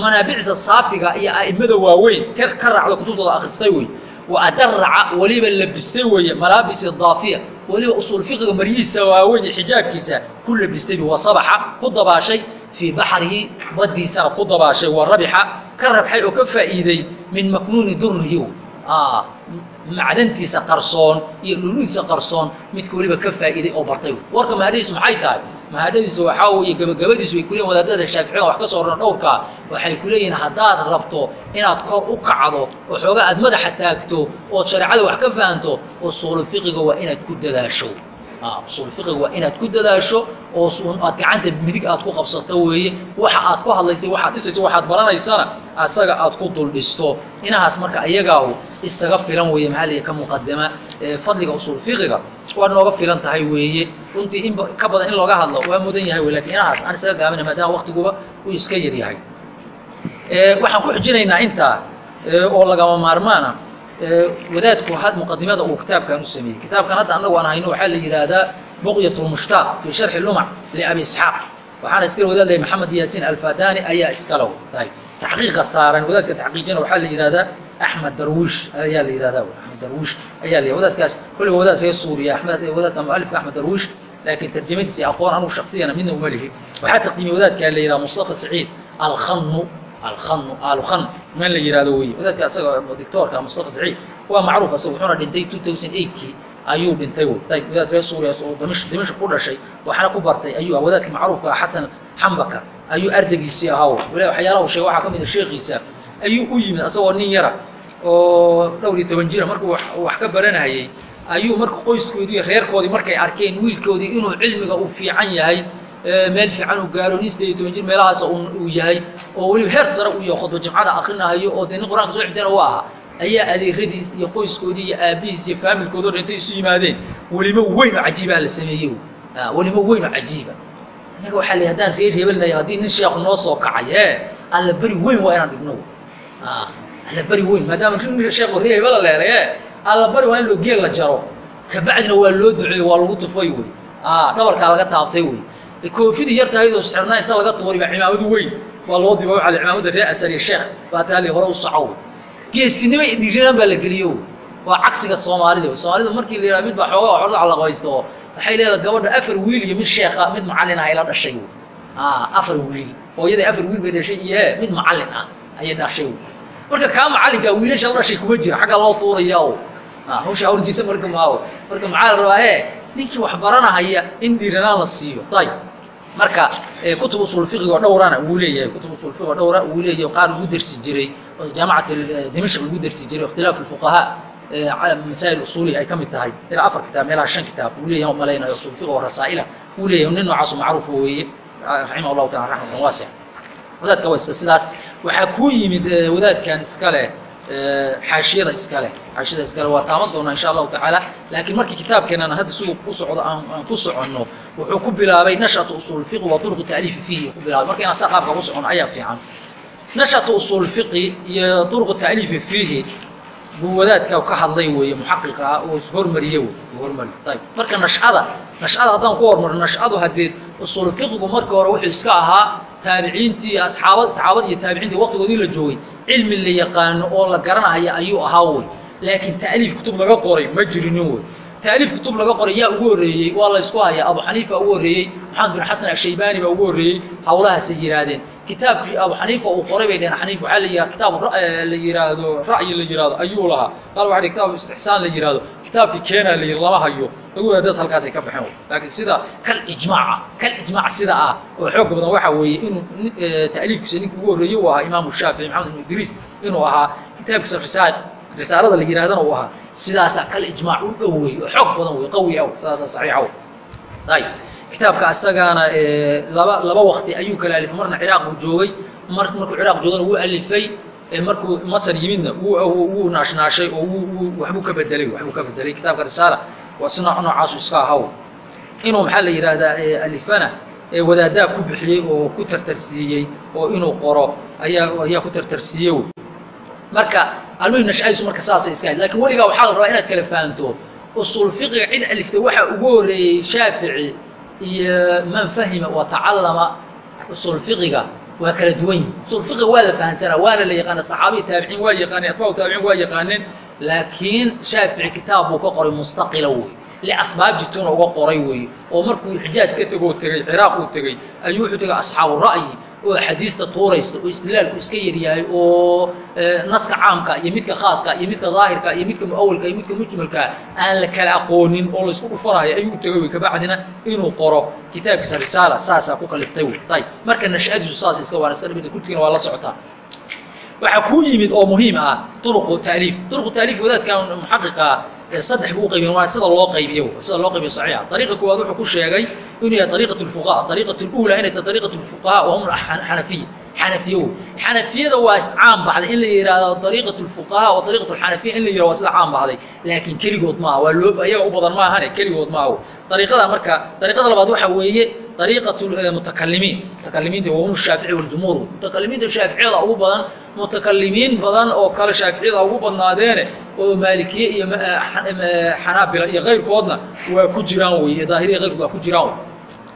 manaabicda saafiga iyo a'immada waaweyn ka raacda kutubtooda akhristay wey wa adaraca weliba labistay weeye malaabisi daafiya weliba usuul fiqiga maryihiisa waaweyn xijaabkiisa ku labistaybi wa sabaxa ku dabaashay fii baxrihi baddiisana ku dabaashay wa rabixa ka rabxay oo ka faa'iiday min maknuuni durrihi macdantiisa qarsoon iyo dhuludiisa qarsoon midka weliba ka faa'iiday oo bartay. Warka mahadhadiisu maxay tahay? Mahadhadiisu waxaa weeye gabagabadiisu way kuleeyihin wadaadada shaaficiyada wax ka soo rana dhowrkaa waxay ku haddaad rabto inaad kor u kacdo oo xoogaa aad madaxa taagto ood shareecada wax ka fahanto usuulu fiqiga waa inaad ku dadaasho usuul fiqiga waa inaad ku dadaasho oo aad gacanta midig aad ku qabsato weeye. Waxa aad ku hadlaysay waxaad dhisayso waxaad baranaysana asaga aad ku dul dhisto. Inahaas marka ayagaahu isaga filan weeye maxaa lihi ka muqadama fadliga usuul fiqiga waa nooga filan tahay weeye. Runtii in ka badan in looga hadlo waa mudan yahay wey laakiin inahaas aan isaga gaabina maadaama waktiguba uu iska yar yahay waxaan ku xujinaynaa intaa oo lagama maarmaana wadaadku muqadimada uu kitaabkan u sameeyey. Kitaabkan hadda anagu aan hayno waxaa la yidhaahdaa buqyat lmushtaaq fii sharxi lumac liabi isxaaq. Waxaana iskale wadaad lay maxamed yaasiin alfadani ayaa iskalow tahay taxqiiqa saaran wadaadka taxqiijina waxaa la yidhahdaa axmed darwiish ayaa la yidhahdaa axmed darwiish ayaa la wadaadkaas kolliba wadaad reer suuriya axmed wadaadka mualifka axmed darwiish laakiin tarjamadiisi aqoon anugu shaksiyana midna uma lihi. Waxaa taqdiimiyey wadaadkaa la yidhaha mustafa saciid alkhanu alkhanu alkhan man la yihahdo wey wadaadka asaga dictoorka mustafa saciid waa macruuf asaga wuxuuna dhintay two thousand eightkii ayuu dhintay ayb wadaad reer suuriya oo dimashq ku dhashay waxna ku bartay ayuu ah wadaadka macruufka ah xasan xambaka ayuu ardaygiisii ahaa waliba waxyaalaha u sheegay waxaa ka mid a sheekhiisa ayuu u yimid asagoo nin yara oo dhowr iyo toban jira markuu wax ka baranahayey ayuu marka qoyskoodii reerkoodii markay arkeen wiilkoodii inuu cilmiga uu fiican yahay meel fiican uu gaaro nin sideed iyo toban jir meelahaas uu yahay oo weliba heer sare uu yahay khudba jimcada akrinahayo oo dee nin qur'aanka soo xigtana u ahaa ayaa adeeradiis iyo qoyskoodii iyo aabihiis iyo faamilkoodoo dhintay isu yimaadeen. Welimo weyn oo cajiibaa la sameeyey. Welimo weyn oo cajiiba innaga waxaa la haddaan reer hebelnayo haddii nin sheekhu noo soo kacay ee alla beri weyn waa inaan dhigno. Alla beri weyn maadaama nin sheekhu reer hebela leeray ee alla beri waa in loo geel la jaro. Kabacdina waa loo duceey waa lagu tufay wey. Dhabarkaa laga taabtay wey koofidii yartahaydoo xirnaa inta laga tuuri baa cimaamadu weyn. Waa loo diba waa cimaamada reer asar iyo sheekh baa taali hore u socow geesinimo dhiirinaan baa la geliyo. Waa cagsiga soomaalida. Soomaalida markii la yidhaha mid baa xoogaa orda calaqaysto waxay leedahay gabadha afar wiil iyo mid sheekha mid macallin ah ay la dhashay. Afar wiil. Hooyaday afar wiil bay dhashay iyo he mid macallin ah ayay dhashay. Marka kaa macallinkaa wiilasha la dhashay kuma jira xaggaa loo tuuraya o hawsha hawl jirta marka maaho marka maxaa la rabaa he ninkii wax baranahaya in dhiiranaan la siiyo. Ayb marka kutub usul fiqigo dhowrana wuu leeyahay kutub usul fiqigo dhowra wuu leeyahay qaar lagu dersi jiray jaamacat dimashq lagu dersi jiray ikhtilaaf alfuqahaa masaa'il usuuliya ay ka mid tahay. Ilaa afar kitaab meelaha shan kitaab wuu leeyahay malaynayo usul fiqi oo rasaa'ila wuu leeyahay nin noocaasu macruufa weeye raximah allahu taala raxmatan waasica wadaadka waa iska sidaas waxaa kuu yimid wadaadkan iska leh xaashiyada iskale xaashiyada iskale waa taaban doonaa insha allahu tacaala. Laakiin markii kitaabkeenana hadda siduu u socdo aan ku soconno wuxuu ku bilaabay nashatu usul fiqi wa turuqu taaliifi fiihi. Ku bilaabay marka inaan saa qaabka ku soconno ayaa fiican. Nashatu usul fiqi iyo turuqu taaliifi fiihi buu wadaadka ka hadlay weeye muxaqiqa ah oo hormariye wey hormariye ayib marka nashcada nashcada haddaan ku hormarno nashcadu haddee usul fiqigu markii hore wuxuu iska ahaa taabiciintii asxaabad saxaabada iyo taabiciintii waqtigoodii la joogay cilmi la yaqaano oo la garanahaya ayuu ahaa wey laakiin ta'liif kutub laga qoray ma jirinin wey ta'liif kutub laga qoray yaa ugu horreeyey waa la ysku hayaa. Abu xaniifa ugu horreeyey maxamed bin xasan ashaybaani baa ugu horreeyey hawlahaasay yihaahdeen kitaabkii abu xaniifa uu qoray bay dheheen xaniif waxaa la yihahda kitaab la yidhaahdo ra'yi la yidhahdo ayuu lahaa. Qaar waxa dhi kitaab istixsaan la yidhahdo kitaabkii keenaa la yidhi lama hayo. Lagu wadaadaas halkaasay ka baxeen. Laakiin sida kal ijmaaca kal ijmaac sida ah oo xoog badan waxaa weeye inuu ta'liifkiisa ninka ugu horreeyey uu ahaa imaamu shaafici maxamed ibnu idriis inuu ahaa kitaabkiisa risaal risaalada la yidhahdana uu ahaa sidaasaa kal ijmaac u dhow wey oo xoog badan wey qawi aw sidaasaa saxiixa w ayb kitaabka asagaana laba laba wakti ayuu kala alifay marna ciraaq buu joogay mar markuu ciraaq joogana wuu alifay markuu masar yimidna wuu naashnaashay oo waxbuu ka bedelay waxbuu ka bedelay. Kitaabka risaala waa si noocaasu iska ahaw. Inuu maxaa la yidhaahdaa alifana wadaaddaa ku bixiyey oo ku tartarsiiyey oo inuu qoro ayaa ayaa ku tartarsiiyey. wey marka almuhim nashadiisu marka saasay iska hayd laakiin weligaa waxaa la rabaa inaad kala fahanto usul fiqiga cid aliftay waxaa ugu horreeyey shaafici iyo man fahima wa tacallama usul fiqiga waa kala duwan yihiin usul fiqiga waa la fahansanaa waana la yaqaana saxaabiya taabiciin waa yaqaaneen atbaacu taabiciin waa yaqaaneen laakiin shaafici kitaab buu ka qoray mustaqila wey liasbaab jituuna uga qoray weeye oo markuu xijaaj ka tegoo tegey ciraaq uu tegey ayuu wuxuu tegay asxaabu ra'yi oo xadiista tuuraysta oo istidlaalku iska yaryahay oo naska caamka iyo midka khaaska iyo midka daahirka iyo midka muawalka iyo midka mujmalka aan la kala aqoonin oo laysku dhufanayo ayuu tegay wey kabacdina inuu qoro kitaabkiisa risaala. Saasaa ku kaliftay wey ayb marka nashadiisu saas iska waan iska dhibita kutigiina waa la socotaa waxaa kuu yimid oo muhiim ah uruqu taaliif uruqu taaliif wadaadkan muxaqiqa saddex buu uqaybiyen waa sida loo qaybiyo sida loo qaybiyo saxiixa. Ariiqa koowaad wuxuu ku sheegay inuu yahay ariiqat lfuqaha ariiqat lula inay tahay ariiqat lfuqaha wa hum xanafiya xanafiya wey xanafiyada waa caam baxday in la yidhaahdo ariiqat lfuqaha wa ariiqat lxanafiya in la yihahdo waa sida caam baxday. Laakiin keligood maaha waa loo ayaga u badan maahane keligood maaha. Ariiqada marka ariiqada labaad waxaa weeye ariiqat mutakalimiin mutakalimiinta wahum shaafici waljumhuur wey mutakalimiinta shaaficiyada ugu badan mutakalimiin badan oo kale shaaficiyada ugu badnaadeene oo maalikiye iyo xanaabila iyo kayrkoodna waa ku jiraan wey iyo daahiriya kayrkood waa ku jiraan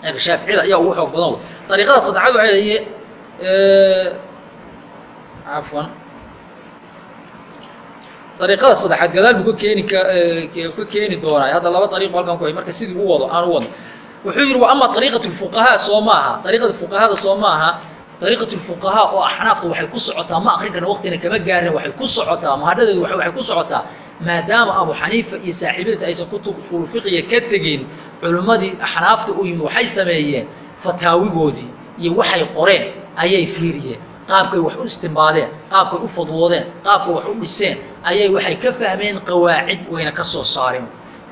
wey shaaficiyada ayaa ugu xoog badan wey ariiqada saddexaad waxay cafwan ariiqada saddexaad gadaal buu ka keeni ka keeni doonaa hadda laba ariiqo halkan ku hay marka sidii u wado aan u wadno wuxuu yidhi wa ama ariiqat lfuqahaa soo maaha ariiqada fuqahada soo maaha ariiqat lfuqahaa oo axnaafta waxay ku socotaa ma akrin karna waqtina kama gaarin waxay ku socotaa mahadhadeedu waxay ku socotaa. Maadaama abu xaniifa iyo saaxiibadiis aysan kutub usuul fiqiga ka tegin culimmadii axnaafta u yimid waxay sameeyeen fataawigoodii iyo waxay qoreen ayay fiiriyeen. Qaabkay wax u istimbaadeen qaabkay u fadwoodeen qaabkay wax u dhiseen ayay waxay ka fahmeen qawaacid wayna ka soo saareen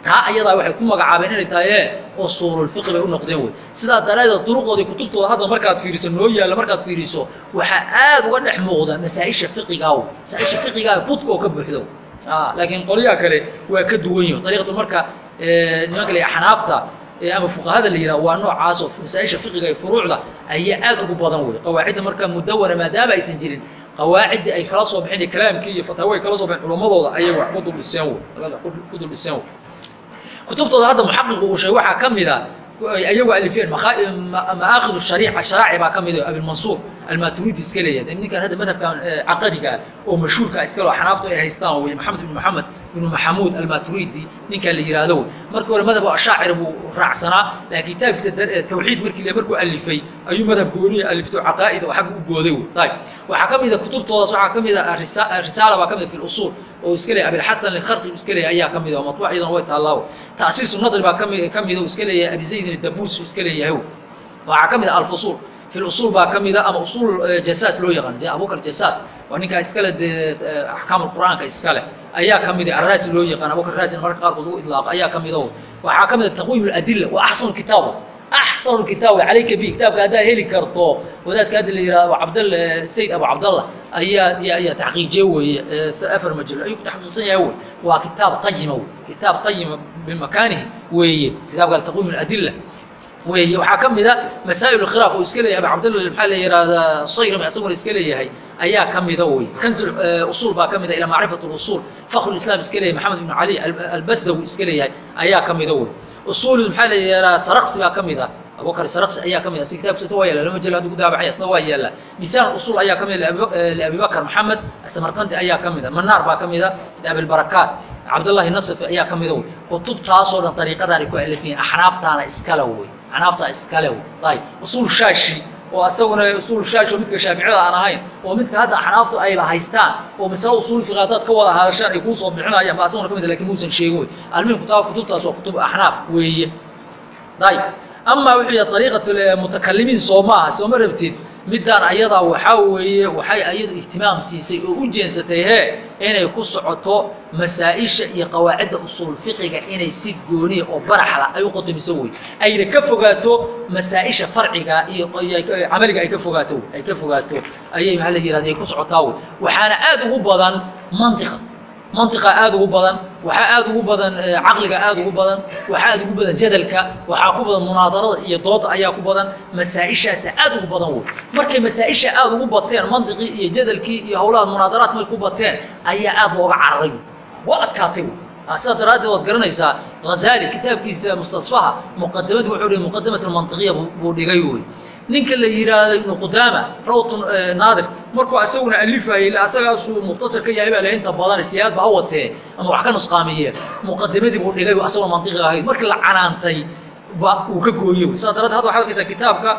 taa ayadaa waxay ku magacaabeen inay tahay e usuululfiqi bay u noqdeen wey. Sidaa daraadeed duruqoodii kutubtooda hadda markaad fiiriso noo yaalla markaad fiiriso waxaa aad uga dhex muuqda masaa-isha fiqigaa wey. Masaa-isha fiqigaa budka oo ka buuxdo. Laakiin qolyaha kale waa ka duwan yihiin dariiqatu marka nimanka la xanaafta ama fuqahada la yidhaha waa noocaas oo masaa-isha fiqiga iyo furuucda ayaa aad ugu badan wey. Qawaacidda marka mudawana maadaama aysan jirin qawaaciddii ay kala soo baxeen kalaamkii iyo fataawo ay kala soo baxeen culammadooda ayay wax ku dul dhiseen wey ku dul dhiseen wey kutubtooda hadda muxaqiqu uu sheegay waxaa ka mida ayagu alifeen maaakhid shariica sharaaci baa ka mida abilmansuur almaturidi iska leeyahay ninkan hadda madhabkan caqadiga oo mashhuurka iska loo xanaaftu ay haystaan wey maxamed ibn maxamed ibnu maxamuud almaturidi ninkan la yihahdo wey markii hore madhab ashaacir buu raacsanaa laakiin kitaabkiisa tawxiid markii markuu alifay ayuu madhab gooniya alifto caqaa'id oo xagga u gooday wey ayb waxaa ka mida kutubtoodaas waxaa ka mida risaala baa ka mida fi lusuul oo iska leeyahay abilxasan alkharqi iska leeyahay ayaa ka mid oo matbuuc iyadana way taallaa taasiisu nadri baa kami ka mida iska leeyahay abi zaydin dabuus iska leeyahay waxaa ka mid a alfusuul fi lusuul baa ka mida ama usuul jasaas loo yaqaan. Abubakar jasaas waa ninkaa iskale dee axkaam qur'aanka iskale ayaa ka mida arraasi loo yaqaan. Abubakar raasina marka qaarkood ugu idlaaqa ayaa ka mida waxaa ka mida taqwiim aladilla wa axsanu kitaabo axsanu kitaab calayka bi kitaabka haddaa heli karto wadaadka hadda la yihahdo cabdal sayid abu cabdallah ayaa ayaa taxqiijiye weeye afar majalo ayuu ku taxqiiqsan yahay wey waa kitaab qayima kitaab qayima bimakaanihi weeye. Kitaabka taqwiim aladilla weeye waxaa ka mida masaa'il khilaaf oo iska leeyahay abu cabdallah maxaa la yihahdaa sayrami asaguna iska leeyahay ayaa ka mida wey kanzul usuul baa ka mida ilaa macrifat usuul fakhr islam iska leeyahay maxamed ibnu cali albasdawi iska leeyahay ayaa ka mida wey usuul maxaa la yihahdaa saraqsi baa ka mid ah abubakar saraqsi ayaa ka mid ah si kitabkiisa waa yaalla lama jelo haddu ku daabacay asna waa yaalla misaan usuul ayaa ka mid liabibakar maxamed samarqandi ayaa ka mid a manaar baa ka mid a liabilbarakaat cabdullahi nasafi ayaa ka mida wey kutubtaasoo dhan dariiqadaanay ku alifiyeen axnaaftaana iskale wey axnaaftaa iskale ayb usuul shaashi oo asaguna usuul shaashi oo midka shaaficida aan ahayn oo midka hadda axnaaftu ayba haystaan oo masalo usuul haddaad ka wada hadashaan ay kuu soo bixinayaan ba asaguna ka mid laakiin muusan sheegin wey almin kutaab kutubtaas waa kutub axnaaf weeye ayb amaa wuxuu yahay ariiqat mutakalimiin soo maaha rabtid middaan ayadaa waxaa weeye waxay ayadu ihtimaam siisay oo u jeensatay hee inay ku socoto masaa-isha iyo qawaacidda usuul fiqiga inay si gooniya oo baraxla ay u qodomiso wey. Ayna ka fogaato masaa-isha farciga iyo camaliga ay ka fogaato ay ka fogaato. Ayay maxaa la yihahda ay ku socotaa wey. Waxaana aad ugu badan mantiqa. Mantiqa aad ugu badan waxaa aad ugu badan caqliga aad ugu badan waxaa aad ugu badan jadalka waxaa ku badan munaadarada iyo dooda ayaa ku badan masaa-ishaasa aad ugu badan wey markay masaa-isha aad ugu bateen mantiqii iyo jadalkii iyo howlaha munaadaraadka ku bateen ayaa aad looga cararay. Waa adkaatay wey sidaa daraaddeed waad garanaysaa hazali kitaabkiisa mustasfaha muqadamad wuxuu hi muqadamat almantiqiya buu dhigay wey ninka la yidhaahdo ibnu qudaama rawt naadir markuu asaguna alifayey asagaasuu mukhtasar ka yahay baa le inta badan siyaadba ha watee ama wax ka nusqaamiye. Muqadamadii buu dhigay asaguna mantiqiga ahayd markii la canaantay ba uu ka gooye wey sidaa daraaddeed hadda waxad arkaysaa kitaabka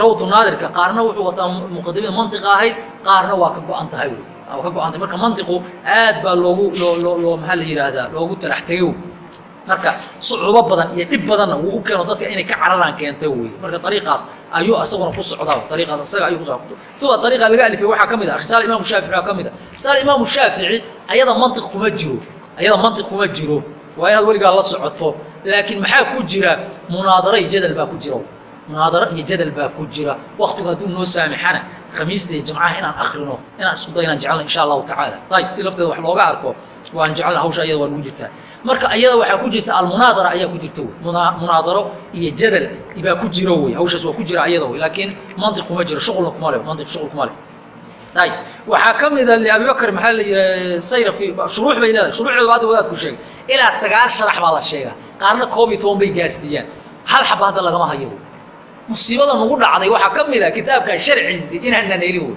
rawtu naadirka qaarna wuxuu wataa muqadamada mantiqa ahayd qaarna waa ka go-an tahay wey ka go-antay marka mantiqu aad baa loogu loo loo loo maxaa la yidhaahdaa loogu talax tegey marka sucuubo badan iyo dhib badanna wuu u keeno dadka inay ka cararaan keentay wey marka ariiqaas ayuu asaguna ku socdaa. Ariiqaas isaga ayuu ku socda kutuba ariiqa laga alifay waxaa ka mid ah risaala imaamu shaafici waa ka mid ah. Risaala imaamu shaafici ayada mantiq kuma jiro ayada mantiq kuma jiro. Waa inaad weligaa la socoto laakiin maxaa ku jira? Munaadaro iyo jadal baa ku jira munaadaro iyo jadal baa ku jira. Waktigu hadduu noo saamixana khamiista iyo jamcaha inaan akrino inaan isku daynaan jecelna insha allahu tacaala. Ayb si lafteeda wax looga arko waan jecelna hawsha ayada waa nugu jirtaa. Marka ayada waxaa ku jirta almunaadara ayaa ku jirta wey. Munaadaro iyo jadal baa ku jiro wey. Hawshaas waa ku jira ayada wey. Laakiin mantiq kuma jiro shuqulna kuma le mantiq shuqul kuma le ayb waxaa ka mida liabibakr maxaa la yiha sayrafi shuruux bay leedahay. Shuruuxdooda hadda wadaadku sheegay. Ilaa sagaal sharax baa la sheegaa. Qaarna koob iyo toban bay gaarsiiyaan hal xaba hadda lagama hayo musiibada nagu dhacday waxaa ka mid a kitaabka sharciisi inaanaan helin wey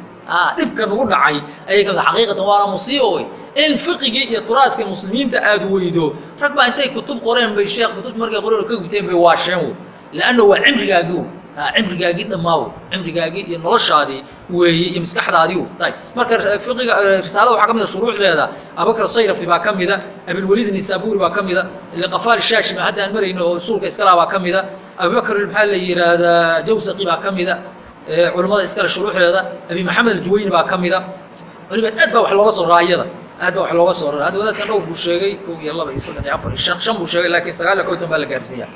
dhibka nagu dhacay ayay ka mid xaqiiqatan waana musiibo wey in fiqigii iyo turaadka muslimiinta aada weydo rag baa intay kutub qoreen bay sheekh kutubta markay qoreen ka gubteen bay waasheen wey lanna waa cimrigaagii wey cimrigaagii dhammaaw cimrigaagii iyo noloshaadii weeye iyo maskaxdaadii tay marka fiqiga risaalada waxaa ka mid a shuruucdeeda abubakr sayrafi baa ka mida abilwaliid nisaburi baa ka mida liqafaal shaashima hadda aan marayno usuulka iskala baa ka mida abubakr maxaa la yidhaahdaa jawsaqi baa ka mida culimmada iskale shuruuxdeeda abi maxamed aljuwayni baa ka mida. Weliba aad baa wax looga soo raayada aad baa wax looga soo rara hadda dhowr buu sheegay kow iyo laba iyo saddex iyo afar iyo shan shan buu sheegay laakiin sagaal iyo konton baa la gaarsiiya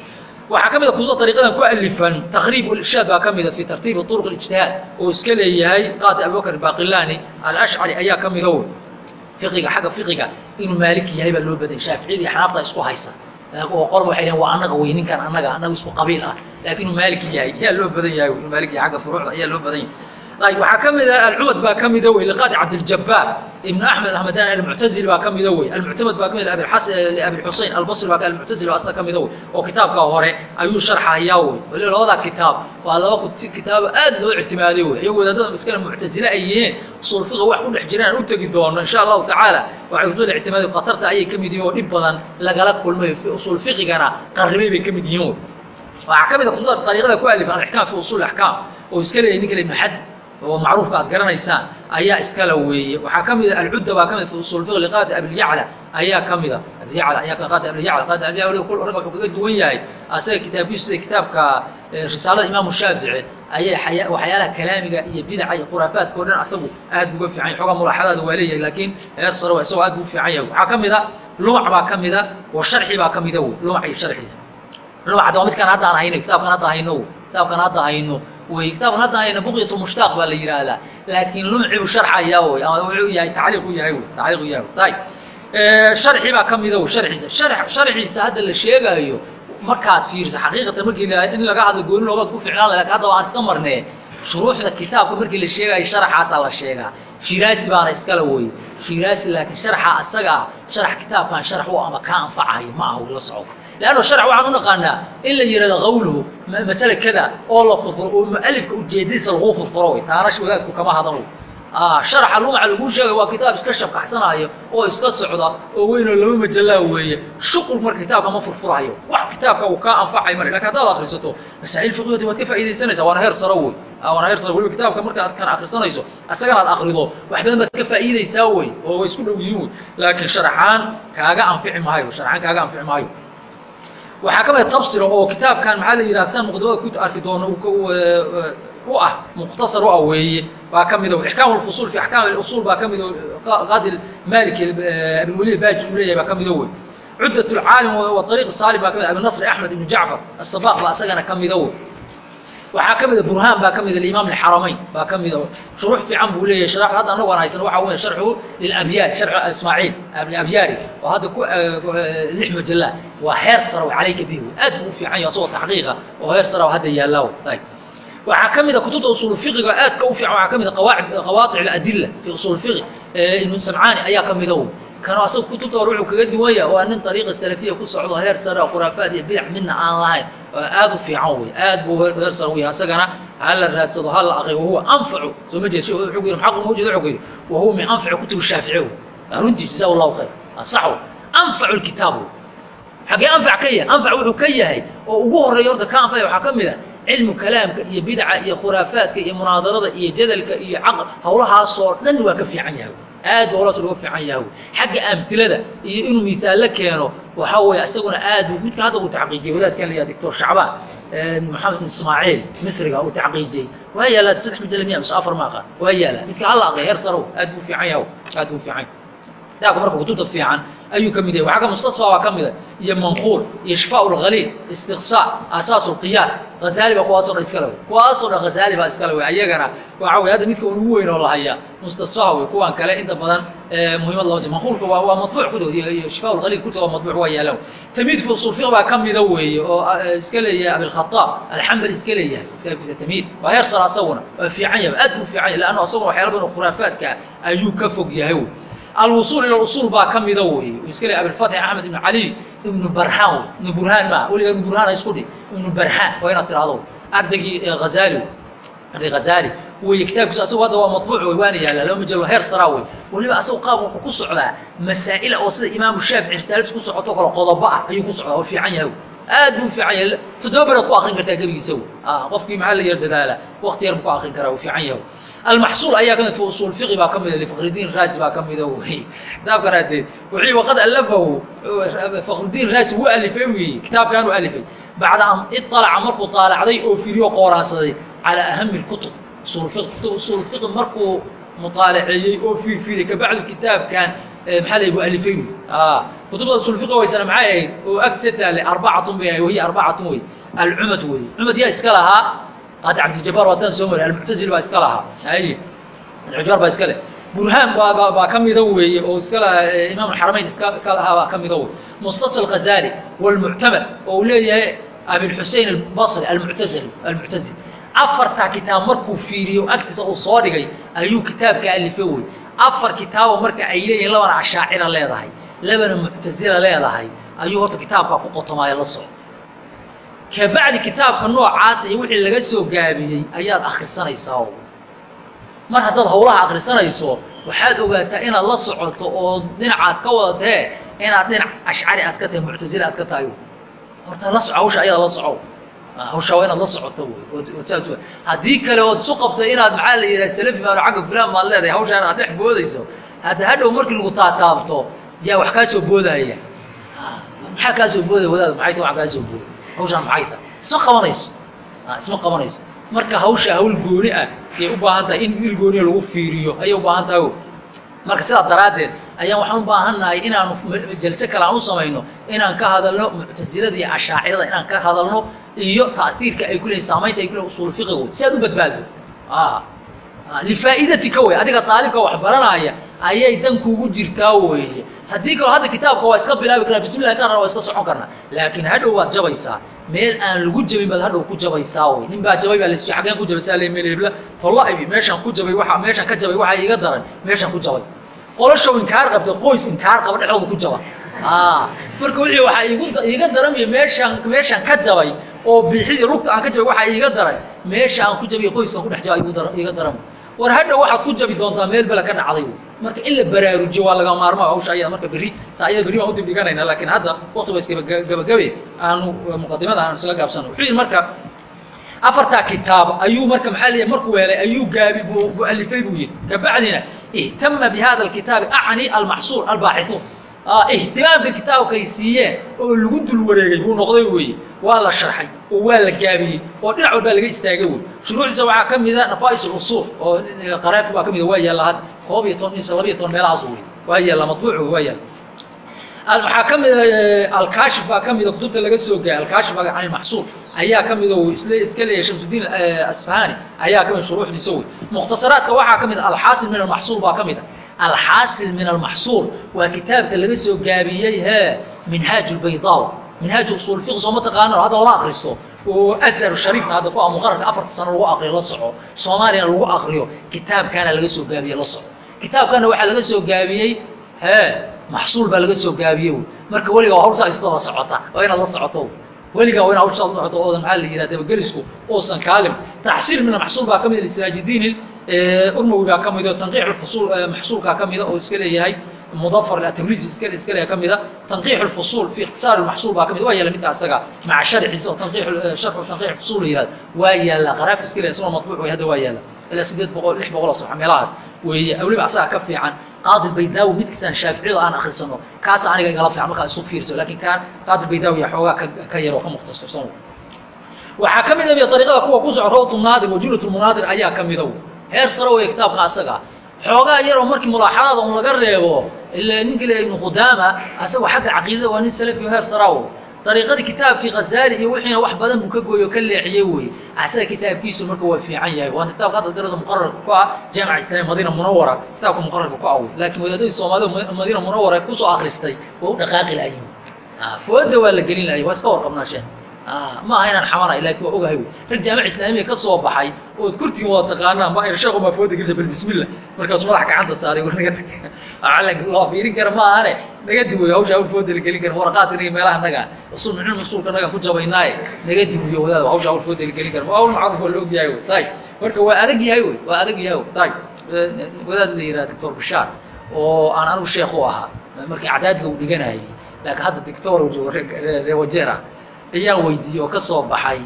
waxaa ka mid a kutubta dariiqadan ku alifan takriib irshaad baa ka mida fi tartiibi turuq ijtihaad oo iska leeyahay qaadi abubakr baqilani alashcari ayaa ka mida fiqiga xagga fiqiga inuu maaliki yahay baa loo baday shaaficiyada iyo xanaafta isku haysa qolba waxay leeyihiin waa annaga wey ninkan annaga annaga isku qabiil ah. Laakiin inuu maaliki yahay ayaa loo badan yahay. Inuu maaliki yahay xagga furuucda ayaa loo badan yahay waxaa ka mida alcumad baa ka mida wey liqaadi cabdiljabaar ibnu axmed alhamadani almuctazili baa ka mida wey. Almuctamad baa ka mid abilxusein albasri baa almuctazili asna ka mida wey. Oo kitaabka hore ayuu sharxahayaa wey. Waliba labadaa kitaab waa laba kitaabo aad loo ictimaaday wey. Iyagoo wadaadada iskale muctazile ay yihiin usul fiqa wax ku dhex jiraan u tegi doono insha allahu tacaala waxay kutubada ictimaaday khatarta ayay ka mid yihiin oo dhib badan lagala kulmay usul fiqigana qarribay bay ka mid yihiin wey. Waxaa ka mid a kutubada dariiqada ku alifan alixkaam fi usul axkaam oo iska leeyahay ninka ibnu xasm oo macruufka aad garanaysaan ayaa iskala weeye waxaa ka mida alcudda baa ka mid fi usul fiq liqaadi abilyacla ayaa ka mida abilyacla ayaa qaadi abilyacla qaadi abilyacla ragga wuxuu kaga duwan yahay. Asaga kitaabkiisu sida kitaabka risaalada imaamu shaafici ayay waxyaalaha kalaamiga iyo bidaca iyo khuraafaadka o dhan asagu aad buga fiican yahy xoogaa mulaaxadaada waa leeyahay laakiin heer sare wa isagoo aad buu fiican yahay. Waxaa ka mida lumac baa ka mida wa sharxi baa ka mida wey. Lumac iyo sharxiisa. Lumac hadda waa midkaan hadda aan hayno kitaabkan hadda hayno kitaabkan hadda hayno wey kitaabkan hadda hayna buqyat mushtaaq baa la yidhaahdaa laakiin lumcibu sharxayaa wey ama wuxuu yahay tacliiqu yahay wey tacliiqu yahay. Ayib sharxi baa ka mida wey sharxiisa. Shar sharxiisa hadda la sheegaayo markaad fiiriso xaqiiqatan markii in laga hadlo gooni loogaad ku ficlaan laakiin hadda waan iska marnee shuruuxda kitaabka markii la sheegaayo sharaxaasaa la sheegaa. Shiraasi baana iskala weye shiraasi laakiin sharxa asaga ah sharax kitaabkan sharax u ama kaa anfacayo ma aha la soco lanno sharx waxaan u naqaanaa in la yihahdo qawluhu masale kada oo la furfuro oo mualifka ujeedadiisa laguu furfuro wey taanash wadaadku kama hadalo sharaxa lumaca laguu sheegay waa kitaab iska shabkaxsanayo oo iska socda oo weynoo laba majalaa weeye shuqul marka kitaabka ma furfurayo wax kitaabka uu kaa anfacay mar laakiin haddaad akrisato masaa'il fiqiyoti waad ka faa'iidaysanaysa waana heer saro wey waana heer saro weliba kitaabka marka aad kan akrisanayso asagana aad akrido wax badan baad ka faa'iidaysaa wey oo way isku dhow yihiin wey laakiin sharaxaan kaaga anfici maayo sharaxaan kaaga anfici maayo waxaa ka mida tabsira oo kitaabkan maxaa la yidhaha san muqdamada ku arki doono u ah mukhtasar u ah weeye. Baa ka mida ixkaam lfusul fi axkaam usul baa ka mida qaadi maliki abilwaliid baaji uu leeyahay baa ka mida wey cuddat lcaalim wa ariiq saalim baa ka mida abinasri axmed ibnu jacfar asabaq baa asagana ka mida wey waxaa ka mida burhaan baa ka mida limaam alxaramayn baa ka mida shuruux fiican buu leeyahay sharax hadda anagu aan haysan waxa weya sharxu lilabyaari sharxu ismaaciil abyaari oo hadda ku lix majala waa heer saraw calayka bihi. Wey aad buu u fiican yahay asagoo taxqiiqa. Oo heer saraw hadda yaallaa wey waxaa ka mida kutubta usul fiqiga aadka u fiican waxaa ka mida qawaaic aladila fi usul fiqi ibnu samcaani ayaa ka mida wey kanoo asaga kutubta hore wuxuu kaga duwan yahay waa nin ariiqa salafiya ku socdo heer sare khuraafaad iyo bidac midna aan lahayn aad u fiican wey aad buu sare u yahay asagana hala raadsado hala aqriyo wahuwa anfacu soo ma jeed wuxuu yidhi maxaq mawjid wuxuu yidhi wahuwa min anfaci kutub shaafici wey runtii jazaa allahu khayr sax wey anfacu lkitaab wey xagee anfac ka yahay anfac wuxuu ka yahay oo ugu horreeya horta ka anfacaya waxaa ka mid a cilmu kalaamka iyo bidca iyo khuraafaadka iyo munaadarada iyo jadalka iyo caql hawlahaasoo dhan waa ka fiican yahay aad ba hawlahaas looga fiican yahay xagga amtilada iyo inuu misaal la keeno waxaa weeye isaguna aad midka hadda uu taxqiijiyey. Wadaadkan la yaha doctor shacbaan maxamed ismaaciil misriga uu taxqiijiyey. Waa yaalaa saddex majala miya mise afar maaqa? Waa yaalaa midka hala aqriya heer sarow aad buu fiican yahay aad buu fiican kitaabka marka kutubta fiican ayuu ka mid yahay waxaa ka mustasfa baa ka mida iyo manquul iyo shifaa lkhaliil istiqsaa asaas lqiyaas hazaali baa kuwaasoo dhan iskale wey kuwaasoo dhan hazaali baa iskale wey ayagana waxa wey hadda midka ugu weyn oo la hayaa mustasfaha wey kuwan kale inta badan muhiimad lama si manquulka waa waa matbuuc kudood iyo shifaa lkhaliil kurta waa matbuuc waa yaalan tamiid fi usul fiq baa ka mida weeye oo iska leeyahay abilkhataab alxambali iska leeyahay tamiid waa heer sara asaguna waa fiican yahay aad buu fiican yahay leanna asaguna waxyaala badan oo khuraafaadka ayuu ka fog yahay wey alwusuul ila usuul baa ka mida wey iska le abilfatx axmed ibnu cali ibnu barhaan. Wey ibnu burhaan maa weliga ibnu burhaan ha isku dhi ibnu barhaan waa inaad tirahdo ardaygii hazaali arday hazaali wey kitaabkiisu asagu hadda waa matbuuc wey waana yaallaa laba majalo heer saraa wey weliba asagu qaab wuxuu ku socdaa masaa'ila oo sida imaamu shaafici risaaladiis ku socoto kale qodobo ah ayuu ku socdaa waa fiican yahay aad buu fiican yahay. Toddoba berood ku akrin kartaa gebigiisa wey qofkii maxaa la yar dadaala? Wakti yar buu ku akrin karaa wuu fiican yahay. Almaxsuul ayaa ka mid fi usuul fiqi baa ka mida lifakridiin raasi baa ka mida wey kitaabkan hadee wixii waqad alafahu fakrudiin raasi wuu alifay weeye kitaabkan u alifay bacda an iطalaca markuu taalacday oo firiyo qooraansaday calaa ahami اlkutub usul fiqi markuu muطaalaceeyey oo fiirfiiray kabacdu kitaabkan maxaa lay mualifay kutubda usul fiqi waysana maxay ahayd? Oo agsa taale arbacatun bay ahayd wahiya arbacatun wey. Alcumad wey. Cumad yaa iska lahaa? Qaadi cabdiljabaar waataan soo mari almuctazil baa iska lahaa. Ay cabdiljabaar baa iska leh burhaan baa baa ka mida weeye oo iska lahaa imaam alxaramayn iska ka lahaa baa ka mida wey. Mustasl khazali walmuctamad oo uu leeyahay abilxusein albasri almuctazili almuctazil afartaa kitaab markuu fiiriyo agtiisa uu soo dhigay ayuu kitaabka alife wey afar kitaabo marka ay leeyihiin labana ashaacira leedahay labana muctasila leedahay ayuu horta kitaabkaa ku qotomaayo la soco kabacdi kitaabka noocaas iyo wixii laga soo gaabiyey ayaad akhrisanaysaa mar haddaad hawlaha akhrisanayso waxaad ogaataa inaad la socoto oo dhinacaad ka wadatee inaad dhinac ashcari aad ka tahay muctasila aad ka tahay. Horta la soco hawsha ayada la soco hawshaa waa inaad la socoto saas haddii kale ood isu qabto inaad maxaa la yidhaha salafi maano xagga fulaan baad leedahay hawshaan aad dhex boodayso. Hadda hadhow markii lagu taataabto yaa wax kaa soo boodaya maxaa kaa soo boodaya wadaad? Maxay ta wax kaa soo booday hawshaan maxay tahay? Isma qabanayso. Isma qabanayso. Marka hawsha hawl gooni ah ayay u baahan tahay in il gooniya lagu fiiriyo ayay u baahan tahay marka sidaa daraaddeed ayaan waxaan u baahannahay inaanu jalse kale aan u samayno inaan ka hadalno muctasilada iyo ashaacirada inaan ka hadalno iyo ta'siirka ay ku leeyiin saamaynta ay ku leeyiin usuul fiqigu si aad u badbaado. Lifaa'idatika wey adiga daalibka wax baranaya ayay dan kuugu jirtaa weeye. Haddii kaloo hadda kitaabka waa iska bilaabi karnaa bismillah intaan waa iska socon karnaa. Laakiin hadhow waad jabaysaa. Meel aan lagu jabin baad hadhow ku jabaysaa wey nin baa jabay baa las xageen ku jabay saa le meel hebla. Tolla-ibi meeshaan ku jabay waa meeshaan ka jabay waxaa iiga daran meeshaan ku jabay. Qoloshow inkaar qabta qoys inkaar qaba dhexdooda ku jaba. Marka wixii waxaa iiga daran iyo meeshaan meeshaan ka jabay oo biixidii lugta aan ka jabay waxaa iiga daran meesha aan ku jabay qoyskaan ku dhex jaba iiga daran war hadhow waxaad ku jabi doontaa meel bele ka dhacday marka in la baraarujiyo waa laga maarmaa hawsha ayada marka berri taa ayada berri baan u dibdhiganayna laakiin hadda waqti waa iskagabagabe aanu muqadimada aanu isla gaabsano wuxuu yidhi marka afartaa kitaab ayuu marka maxaa leeyahay markuu helay ayuu gaabi buu mu'alifay buu yidhi. Kabacdina ihtama bi hada alkitaabi acni almaxsuur albaaxisuun ihtimaamka kitaabkay siiyeen oo lagu dul wareegay buu noqday weeye waa la sharxay oo waa la gaabiyey oo dhinac walbaa laga istaagay wey shuruucdiisa waxaa ka mida nafais usuul oo qaraafi baa ka mida waa yaalla hadda koob iyo toban mise labiyo toban meelahaas wey waa yaalla matbuuc waa yaalla. Waxaa ka mida alkaashif baa ka mida kutubta laga soo gaay alkaashif can ilmaxsuur ayaa ka mida iska leeyahay shamsudiin asfahani. Ayaa ka mida shuruuxdiisa wey mukhtasaraadka waxaa ka mida alxaasil min almaxsuur baa ka mida alxaasil min almaxsuur waa kitaabka laga soo gaabiyey hee minhaaj lbaydaaw minhaaj usuul fiq soo ma taqaanano hadda lama akristo oo azhar shariifna hadda ku ah muqararka afarta sano lagu aqriyo la soco soomaaliyana lagu aqriyo kitaabkaana laga soo gaabiye la soco kitaabkana waxaa laga soo gaabiyey hee maxsuul baa laga soo gaabiyey wy marka weliga waa hawshaa isu daba socota waa inaad la socoto weligaa waa ina hawshaa la socoto oodan maxaa la yidhaha dabagelisku uusan kaalim taxsiil min almaxsuul baa ka mid lisraajidiin urmowi baa ka mida tanqiix usul maxsuulkaa ka mida oo iska leeyahay mudafar atamrizi iska iska leeyahay ka mida tanqiix ulfusuul fi ikhtisaar ulmaxsuul baa ka mid waa yaalla midka asaga maca sharxiisa oo tanqiix sharxu tanqiix fusuul la yihahdo waa yaalla qaraaf iska leeyahay isagoo matbuuc way hadda waa yaalla ilaa sideed boqol lix boqol oo safxa meelahaas weeye weliba asaga ka fiican qaadi baydaawi midkiisaan shaaficiyada aan akhrisano kaasa aniga igala fiican markaa isu fiirso laakiin kaan qaadi baydaawi yaa xoogaa ka yar oo ka mukhtasarsan waxaa ka mida ariiqada kuwa ku soco rawt naadir wajulat munaadir ayaa ka mida heer sare wey kitaabka asaga. Xoogaa yaroo markii mulaaxadaada un laga reebo ila ninka le ibnu qudaama asagoo xagga caqiidada waa nin salafi o heer saraaw dariiqadii kitaabkii khazaali iyo wixiina wax badan buu ka gooye oo ka leexiyey wey. Asaga kitaabkiisu marka waa fiican yahay. Waana kitabka hadda darasa muqararka ku ah jaamica islaami madiina munawara kitaabka muqararka ku awey laakiin wadaadadii soomaalida madiina munawara ku soo akhristay waa u dhaqaaqi lahayin fooda waa la gelin lahay waa iska warqabnaa sheekh ma aha inaan xamanay laakiin waa ogahay rag jaamic islaamiya ka soo baxay ood kurtiga wada taqaanaan ba sheekhu maa fooda gelisa bal bismillah. Markaasuu madax gacanta saaray war naga tag. Loo fiirin kara ma ahane naga diwayo hawsha hawl fooda la gelin kara waraqaadka naga meelaha naga usul muxuu masuulka naga ku jabaynaaye naga diwayo wadaad hawsha hawl fooda la gelin kara. Hawl macruuf waa la og yahay tay marka waa adag yahay wey waa adag yahay tay wadaad la yidhaha doctor bashaar oo aan anigu sheekh u ahaa. Markii cadaadka uu dhiganayay laakiin hadda doctor uu joogo rewajeer ah ayaan weydiiyey oo ka soo baxay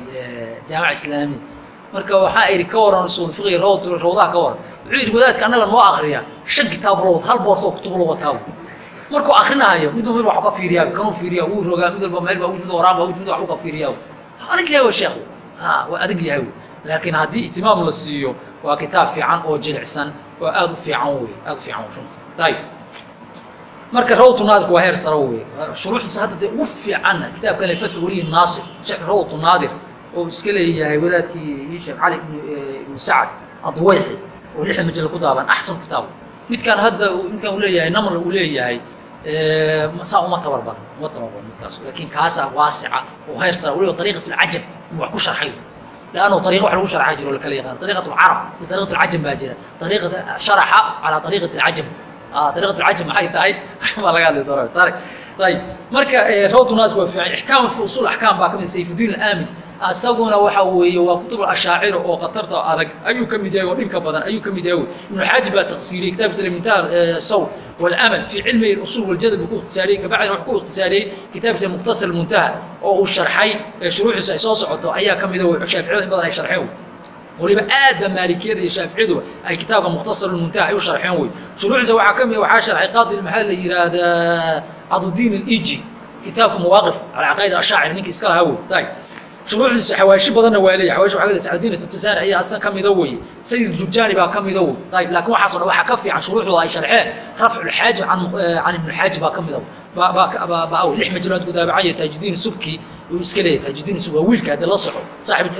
jaamica islaamiya marka waxaa idhi ka waran usul fiqiga rawd rawdaha ka waran wuxuu yidhi wadaadka annaga noo akriya shan kitaab lowad hal boorso kutub loo wataawo markuu akrinaayo midba mid wax ka fiiriyaa kanuu fiiriyaa wuu rogaa mid walba meel baa mid waraan baa mid wax ka fiiriyaa adag yahay wa sheekhu. Ha waa adag yahay. Laakiin haddii ihtimaam la siiyo waa kitaab fiican oo jilicsan oo aad u fiican wey aad u fiican runta ayib marka rawtu naadirku waa heer saro wey shuruuxdiisa hadda dee ugu fiicanna kitaabka le fatxu weliyi naasir sheekh rawtu naadir oo iska leeyahay wadaadkii sheekh cali ibnu sacad adwayxi oo lixda majalla ku daaban axsan kitaab. Midkaan hadda midkaan uu namr uu leeyahay saa uma tabar badan uma tabar badan midkaas laakiin kaasaa waasica oo heer sara weliba ariiqat lcajab wax ku sharxay. Lannu ariiqa wax lagu sharxa jiro o lakala yaqaan ariiqat lcarab iyo ariiqat lcajam baa jira. Ariiqat sharaxa calaa ariiqati lcajam Ah, dariiqat lcajm maxay tahay? Baa laga hadli doona ayb marka eh, rawdunaadku waa fiican. Ixkaam usul axkaam baa ka mid ah sayfudiin alaamid. Asaguna waxa weeye waa kutub ashaacira oo khatarta adag. Ayuu ka mid yahay oo dhibka badan ayuu ka mid yahay. Ibnu xaaj baa taqsiiriyey kitaabkiisa limintah eh, sawr walamal fii cilmi usul waljadab uu ku ikhtisaariyey. Kabacdina wuxuu ku ikhtisaariyey kitaabkiisa muqtasar muntaha oo uu sharxay eh, shuruuxiisu ay soo socoto. Ayaa ka mida ah, shaaficiyada in badan ay sharxeen waliba aad ba maalikiyada iyo shaaficiyadu ay kitaabka mukhtasar muntaha ay u sharxeen wey shuruucdiisa waxaa ka mid waxaa sharxay qaadi maxaa la yidhaahdaa cadudiin aliji kitaabka mawaaqif cala caqaa'id ashaacir ninka iska lahaa wey shuruucdiisa xawaashi badanna waa leeyahay. Xawaashi waxaa ka sacadiin tabtasaani ayaa asna ka mida weye sayid jurjaani baa ka mida wey ayib laakiin waxaas o dhan waxaa ka fiican shuruucdooda ay sharxeen rafcu lxaaji can can ibn xaaji baa ka mida baa baa lix majalaad ku daabacanya taajidiin subki uu iska leeyahay. Taajidiin subki waa wiilka haddii la soco. Saaxib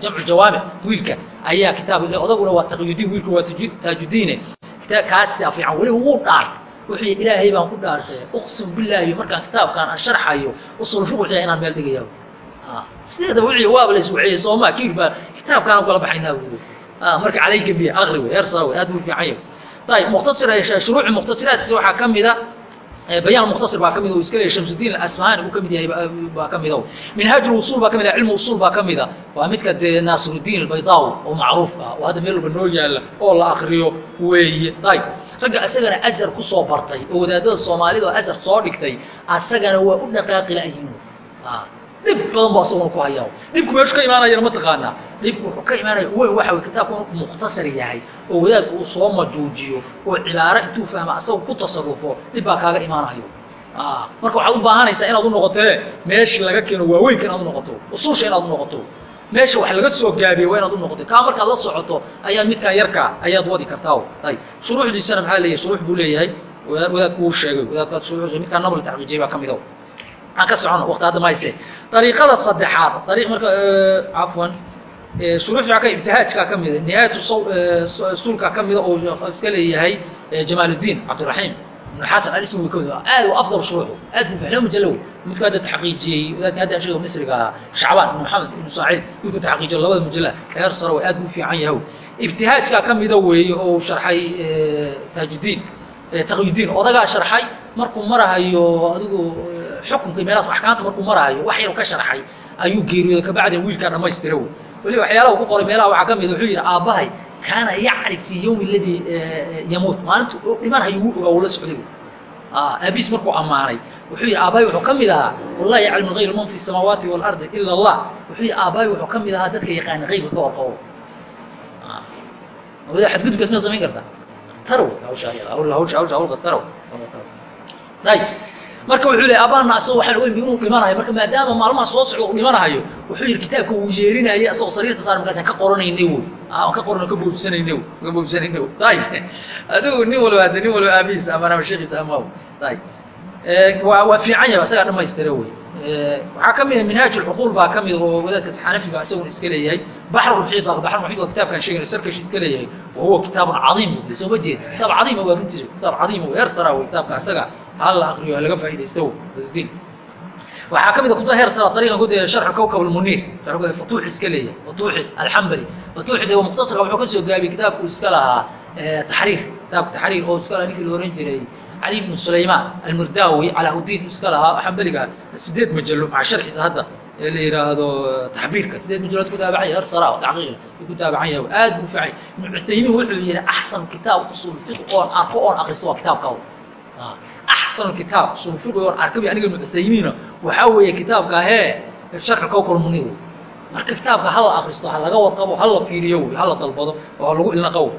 jamcu jawaamic wiilka ayaa kitaab odaguna waa taqyudiin wiilku waa taajudiine. Kaasi fiican weliba wuu dhaartay wuxuu ilaahay baan ku dhaartay. Uqsim billaahi markaan kitaabkaan aan sharxayo usul wuxuu inaan meel dhigaya sideedaba wixii waaba la iswaxeeyey soomaa kiir baa kitaabkaan kala baxaynaa buuri marka calayka biya aqri wey heer sara wey aad buu fiican yahay. Ayib mukhtasir shuruuci mukhtasiraadkiisa waxaa ka mida bayaan mukhtasir baa ka mid oo iska leeyahay shamsudiin alasfahani uu ka mid yahay baa ka mida minhaaj usul baa ka mid ah cilmu usul baa ka mida waa midka dee naasirudiin albaydaawi oo macruufka ah oo hadda meel walba noo yaalla oo la akriyo weeye. Ayib ragga asagana azar ku soo bartay oo wadaadada soomaalida oo azar soo dhigtay asagana waa u dhaqaaqi la'yiin dhib badan ba asaguna ku hayaa dhibku meeshu ka imaanayana ma taqaanaa dhibku wuxuu ka imaanaya weyn waxa wey kitaabku markuu mukhtasar yahay oo wadaadku uu soo majuujiyo oo cibaaro intuu fahma asaga ku tasarufo dhib baa kaaga imaanayo. Marka waxaad u baahanaysaa inaad u noqotee meesha laga keeno waaweynka inaad u noqoto usuusha inaad u noqoto. Meesha wax laga soo gaabiye waa inaad u noqoto kaa markaad la socoto ayaad midkaan yarkaa ayaad wadi kartaa ayib shuruuxdiisana maxaa leeyahay? Shuruux buu leeyahay. Wadaadku uu sheegay. Wadaadku shuruuxdiisa midkaan nabl taxqiijiyay baa ka mid aan ka socono waqti hadda ma hayste. Dariiqada saddexaad. Dariiq marka cafwan shuruux ka ibtihaajka ka mida nihaayatu sulka ka mida oo iska leeyahay jamaaludiin cabdiraxiim ibn xasan alismi ka mid aad u afdal shuruuxu aad buu ficlo majalow midka hadda taxqiijiyey wadaadka hadda sheego misriga ahaa shacbaan ibn maxamed ibn saaciid. Midku taxqiijiyo labada majala heer sare way aad buu fiican yahay. Ibtihaajka ka mida weeye oo sharxay taajudiin taqyudiin odagaa sharxay markuu marahayo adigu xukunka meelahaas axkaamta markuu marahayo wax yaru ka sharxay ayuu geeriyooday kabacdina wiilkaa dhammaystira wey weliba waxyaalaha ku qoray meelaha waxaa ka mida wuxuu yidhi aabbahay kaana yacrif fii yowmi aladii yamuut maalintu dhimanhayo wuu ogaa wula socday aabiis markuu ammaanay wuxuu yidhi aabbahay wuxuu ka mid ahaa wallahi yaclamu hayra man fi samaawaati waalardi ila allah wuxuu yidhi aabbahay wuxuu ka mid ahaa dadka yaqaana qeybka ka warqabo wada xadgudubkaas ma samayn kartaa tarow hawsha hawsha hawlka tarow ayib marka wuxuu leey abaana asagoo waxaan ogeyn inuu dhimanayo. Marka maadaama maalmaha soo socda uu dhimanayo wuxuu yidhi kitaabka uu yeerinayay asagoo sariirta saar markaasaan ka qoranaynay woy aan ka qorano ka boobsanaynay ka boobsanaynay woy ayib adigu nin walba hadda nin walba aabihiisa amaan ama sheekhiisa amaaw ayib waa waa fiican yahay asagaa dhammaystira wey waxaa ka mida minhaaj ulcuquul baa ka mid oo wadaadkaas xanafiga isaguna iska leeyahay. Baxrulmuxiid baa baxrulmuxiid waa kitaabkaan sheegayna sarkash iska leeyahay. Wa huwa kitaabun cadiim wey soo ma jeed kitaab cadiima waa runtiisa kitaab cadiima wey heer saraa wey kitaabka asaga hal la akriyo laga faaidaysto badudin waxaa ka mid a kuda heer sara ariiqan ku daya sharxu kowkab almuniir fatuux iska leeyahay fatuuxi alxambali fatuuxi de mukhtasarka wuxuu ka gaabiyey kitaabku iska lahaa taxriir kitaabka taxriir oo iska lahaa ninkii la oran jiray cali ibnu sulaymaan almirdaawi calaahudiin iska lahaa xambaliga sideed majalo maca sharxiisa hadda ee la yidhaahdo taxbiirka sideed majalood ku taabacan yahay heer sara oo tacqiiqla uu ku taabacan yahay aad buu ficay ibnu cuthaymiin wuxuu yidhi axsan kitaab usul fiqh oon arko oon akriso waa kitaabka axsan kitaab sunfurgoy oon arkabay aniganu usaymiina waxaa weeye kitaabkaa hee sharci kowkal muniir wey marka kitaabka hala akristo ha laga warqabo ha la fiiriyo wey ha la dalbado oo ha lagu ilnaqo wey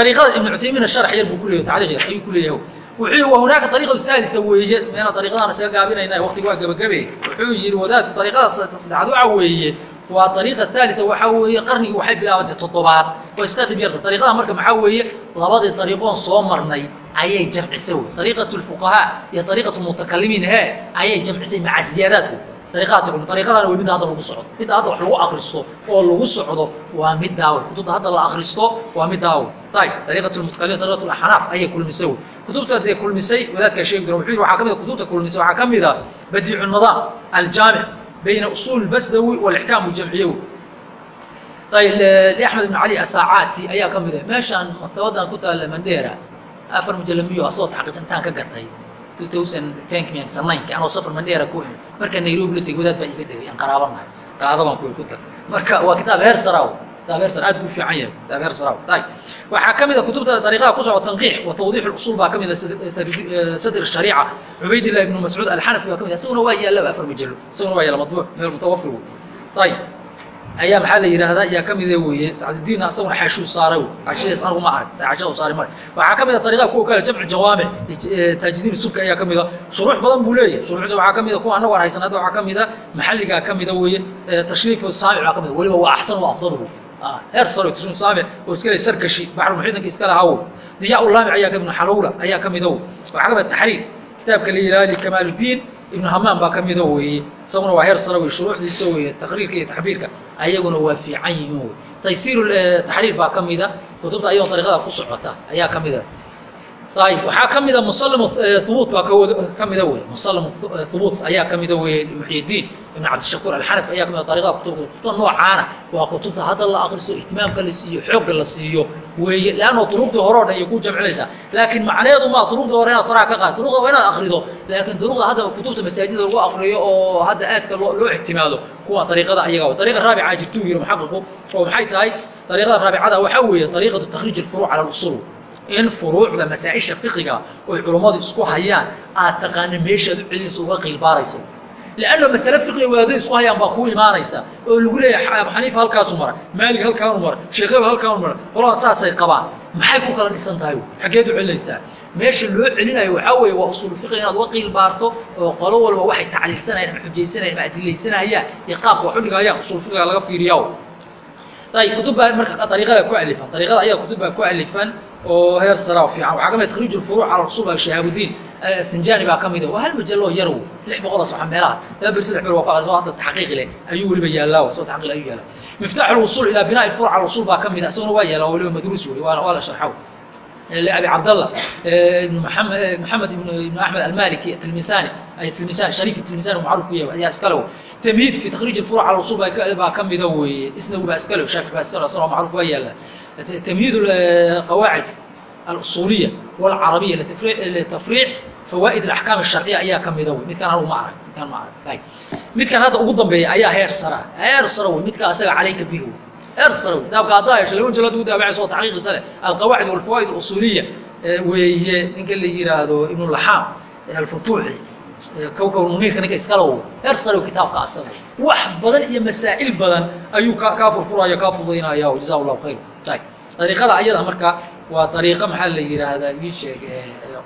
ariiqada ibnu cutaymiin sharax yar buu ku leeyahy tacliiq yar ayuu ku leeyahay wuxuu wa hunaaka ariiqa saalisa weeye meena ariiqadaan isaga gaabinayna waqtiga waa gabagabey wuxuu yidhi wadaadku ariiqada saddexaad waxa weeye waa ariiqa haalia waxaa weeye qarnigii waxay bilaabantay toddobaad. Oo iska dhib yarta ariiqada marka maxaa weeye? Labadii ariiqoon soo marnay ayay jamcisay wey ariiqat lfuqahaa iyo ariiqat mutakalimiin he ayay jamcisay maca ziyaadaat wey ariiqadaas ariiqadana waa midda hadda lagu socdo. Midda hadda wax lagu akristo oo lagu socdo waa middaa wey kutubta hadda la akristo waa middaa wey ayib ariiqat lmutakalimiin ariiqat laxnaaf ayay kulmisay wey kutubta dee kulmisay wadaadkaa sheegi doona wuxuu yidhi waxaa ka mid a kutubta kulmisay waxaa ka mid a badiicu nidaam aljaamic bayna usuul basdawi walixkaam waljamciyawi ayb liaxmed ibn cali asaacaati ayaa ka mid a meeshaan maktabadan ku taalla mandheera afar mujalamiyo asagoo taxqiiqsantaan ka gatay two thousand tenk mise ninki anoo safar mandheera ku imi marka nairobi la tegay wadaad baa iga dhegay aan qaraaba nahay qaada baan ku ku tag marka waa kitaab heer saraaw sar aad buu fiican yahay ayb waxaa ka mid a kutubta dariiqada ku socda tanqiix wa tawdiix usul baa ka mid a sadr shariica cubaydillah ibnu mascuud alxanafi baa ka mid a isaguna waa yaallaba afar mujalo isaguna waa yaalla madbuuc meel mutawafir wey ayb ayaa maxaa la yidhahdaa ayaa ka mida weeye sacdudiin asaguna xaashuu saaray xaashadaas anigu ma arag xaashada u saaray mare waxaa ka mid a dariiqada kuwa kale jamcu jawaamic taajidiin subka ayaa ka mida shuruux badan buu leeyahay shuruuxda waxaa ka mida kuwa annagu aan haysan hadda waxaa ka mida maxalligaa ka mida weeye tashriif saamic baa ka mida weliba waa axsan wa afdal wey heer saro tashriif saamic oo iska leh sarkashi baxru muxiidanka iska lahaa wey diyaa ulaamic ayaa ka mida xalowla ayaa ka mida wey waxaa ka mida taxriir kitaabka la yidhahda kamaaludiin ibnu hamaan baa ka mida weeye. Isaguna waa heer sare wey shuruuxdiisa weeye taqriirka iyo taxbiirka ayaguna waa fiican yihiin wey taysiir taxriir baa ka mida kutubta ayagoo dariiqada ku socota ayaa ka mida ayib waxaa ka mida musallim hubuut baa ka mida wey musallim hubuut ayaa ka mida weye muxyidiin ibn cabdishakuur alxanafi ayaa ka mida dariiqada kutubta kutubta noocaana waa kutubta hadda la akristo ihtimaamka la siiyo xoogga la siiyo weeye. Leanno duruqdii hore o dhan ayay ku jamcinaysaa laakiin macnaheedu maa duruqdii hore inaad faraha ka qaad duruqda waa inaad akrido laakiin duruqda hadda kutubta masaajida lagu akriyo oo hadda aadka loo ixtimaado kuwa dariiqada ayaga dariiqa raabica jirtuu yiri muxaqiqu oo maxay tahay? Dariiqada raabicada waxaa weeye dariiqatu takhriij alfuruuc cala alusul in furuucda masaa-isha fiqiga oy culummadu isku hayaan aad taqaana meeshaad u celinayso uga qiilbaarayso lanno masale fiqiga wadaadada isku hayaan baa kuu imaanaysa oo lagu leeyahay abu xaniifa halkaasu mara maalig halkaanu mara sheekheba halkaanu mara qolada saasay qabaan maxay ku kala dhisan tahay xaggeed u celinaysaa meesha loo celinayo waxaa weeye waa usuulu fiqiga inaad uga qiil baarto oo qolo walba waxay tacliilsanayaan ama xujaysanayaan ama adillaysanayaan iyo qaabka wax u dhigayaan usuul fiqiga laga fiiriyaa ayib kutub baa marka dariiqada ku alifan dariiqada ayaa kutub baa ku alifan oo heer sara fiican. Waxaa ka mid ah takriij ulfuruuc cala usuba shahaabudiin sinjani baa ka mida ah. waa hal majaloo yarw lix boqolas waa meelaha. Laba beri saddex beri waa ku adag. Oo hadda taxqiiq leh ayuu weliba yaalaa soo taxqiiq ayuu yaalaa. Miftaax ulwusuul ilaa binaa ilfuruc cala usul baa ka mida ah. isaguna waa yaalaa weliba madruus wey waa la sharxaw. Abi cabdallah maxamed ibnu axmed almaliki tilmisani tilmisani shariif tilmisani macruuf ku yahay ayaa iskale tamhiid fi takriij ulfuruc cala usul baa ka mida weeye. Isnagu baa iskale shaafic baa iskale isagoo macruuf waa yaalaa. تمهيد القواعد الأصولية والعربية لتفريع لتفريع فوائد الأحكام الشرعية أيها كم يدوي مid كان أنا ما أعرف mid كان ما أعرف طيب mid كان هذا ugu dambeeya ayaa heer sara heer sara wey midka asaga calayka bihi ارسلوا داب قاضايا شلون جلد ودا بعد صوت تحقيق سنه القواعد والفوائد الاصوليه وهي نك اللي يراهدو ابن اللحام الفتوحي كوكب المنير كان اسكالو ارسلوا كتاب قاسم wax badan iyo masaa'il badan ayuu ka ka furfuraya ka fudaynaya jazaa Allah khayr tay dariiqada ayada marka waa dariiqa maxaa la yiraahdaa ii sheeg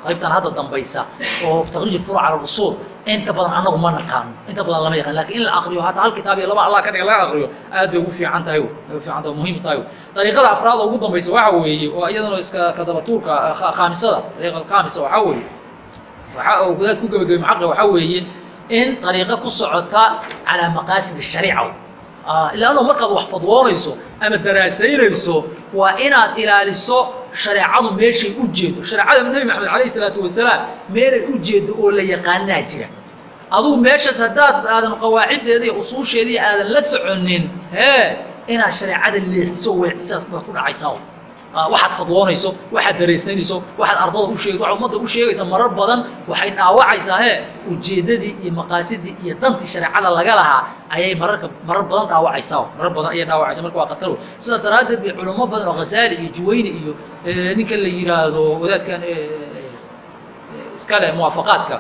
qaybtan hadda dambaysa oo taqriij furuuc ala usul inta badan anagu ma naqaan inta badan lama yaqaan laakiin in la aqriyo hata hal kitaab iyo laba Allah ka dhiga laga aqriyo aad bay ugu fiican tahay ugu fiican tahay muhiim tahay. Dariiqada afraad ugu dambaysa waxa weeye oo iyadana iska kadaba tuurka khaamisada dariiqa khaamisa waxa weeye waxa gudaad ku gabagabay maxaqa waxa weeye in dariiqa ku socota ala maqaasid shariica ilaano markaad wax fadwoonayso ama daraasaynayso waa inaad ilaaliso shareecadu meeshay u jeedo shareecada nebi maxamed calayhi salaatu wasalaam meelay u jeedo oo la yaqaanaa jira adugu meeshaas haddaad aadan qawaaciddeeda iyo usuusheedii aadan la soconin hee inaad shareecada leexiso weecisaad baad ku dhacaysaa waxaad fadwoonayso waxaad daraysanayso waxaad ardada u sheegayso waxaad ummadda u sheegaysa marar badan waxay dhaawacaysaa hee ujeeddadii iyo maqaasidii iyo dantii shareecada laga lahaa ayay mararka marar badan dhaawacaysaa marar badan ayay dhaawacaysaa marka waa khataro sidaa daraaddeed bay culamo badan oo ghazaali iyo juwayni iyo ninka la yidhaahdo wadaadkan iskale muwaafaqaadka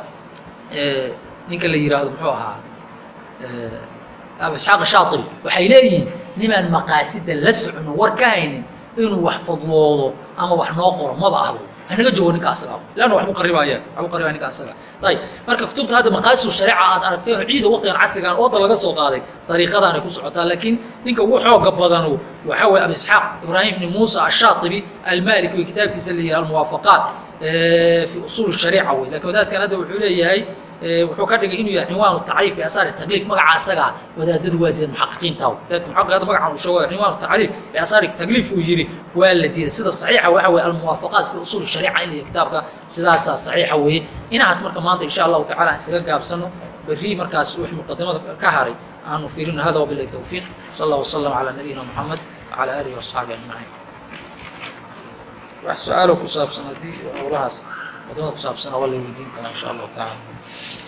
ninka la yidhaahdo muxuu ahaa isxaaq shaatibi waxay leeyihiin nimaan maqaasida la socono war ka haynin inuu wax fadwoodo ama wax noo qoro maba ahbo. Hanaga joogo ninka asaga leanna waxbu qaribaya waxbu qaribaya ninka asaga ayib. Marka kutubta hadda maqaasidu shariica aad aragteen oo ciida waqtigan casrigan ooda laga soo qaaday dariiqadan ay ku socotaa. Laakiin ninka ugu xooga badanu waxa weye abu isxaaq ibraahim ibni muusa ashaatibi almaliki wey kitaabkiisa la yihah almuwaafaqaat fi usuul shariica wey laakiin wadaadkan hadda wuxuu leeyahay wuxuu ka dhigay inuu yahay cinwaan tacriif biasaari tagliif magaca asaga wadaadadu waa diidan muxaqiqiinta wadaadka muxaqiqada magacan uu sheego cinwaan tacriif biasaari tagliif uu yidhi waa la diiday. Sida saxiixa waxa weye almuwaafaqaat fi usuul shariica in la kitaabka sidaasaa saxiixa weeye. Inahaas marka maanta insha allahu tacala aan isaga gaabsano berri markaas wix muqadimada ka haray aanu fiirino hada wabilahi tawfiiq. Sal allah wasalam calaa nabiyina moxamed wacala aalihi waasxaabihi ajmaciin. Wax su'aalo ku saabsan haddii howlahaas waddamada ku saabsan waa la weydiin karaa insha allahu tacaala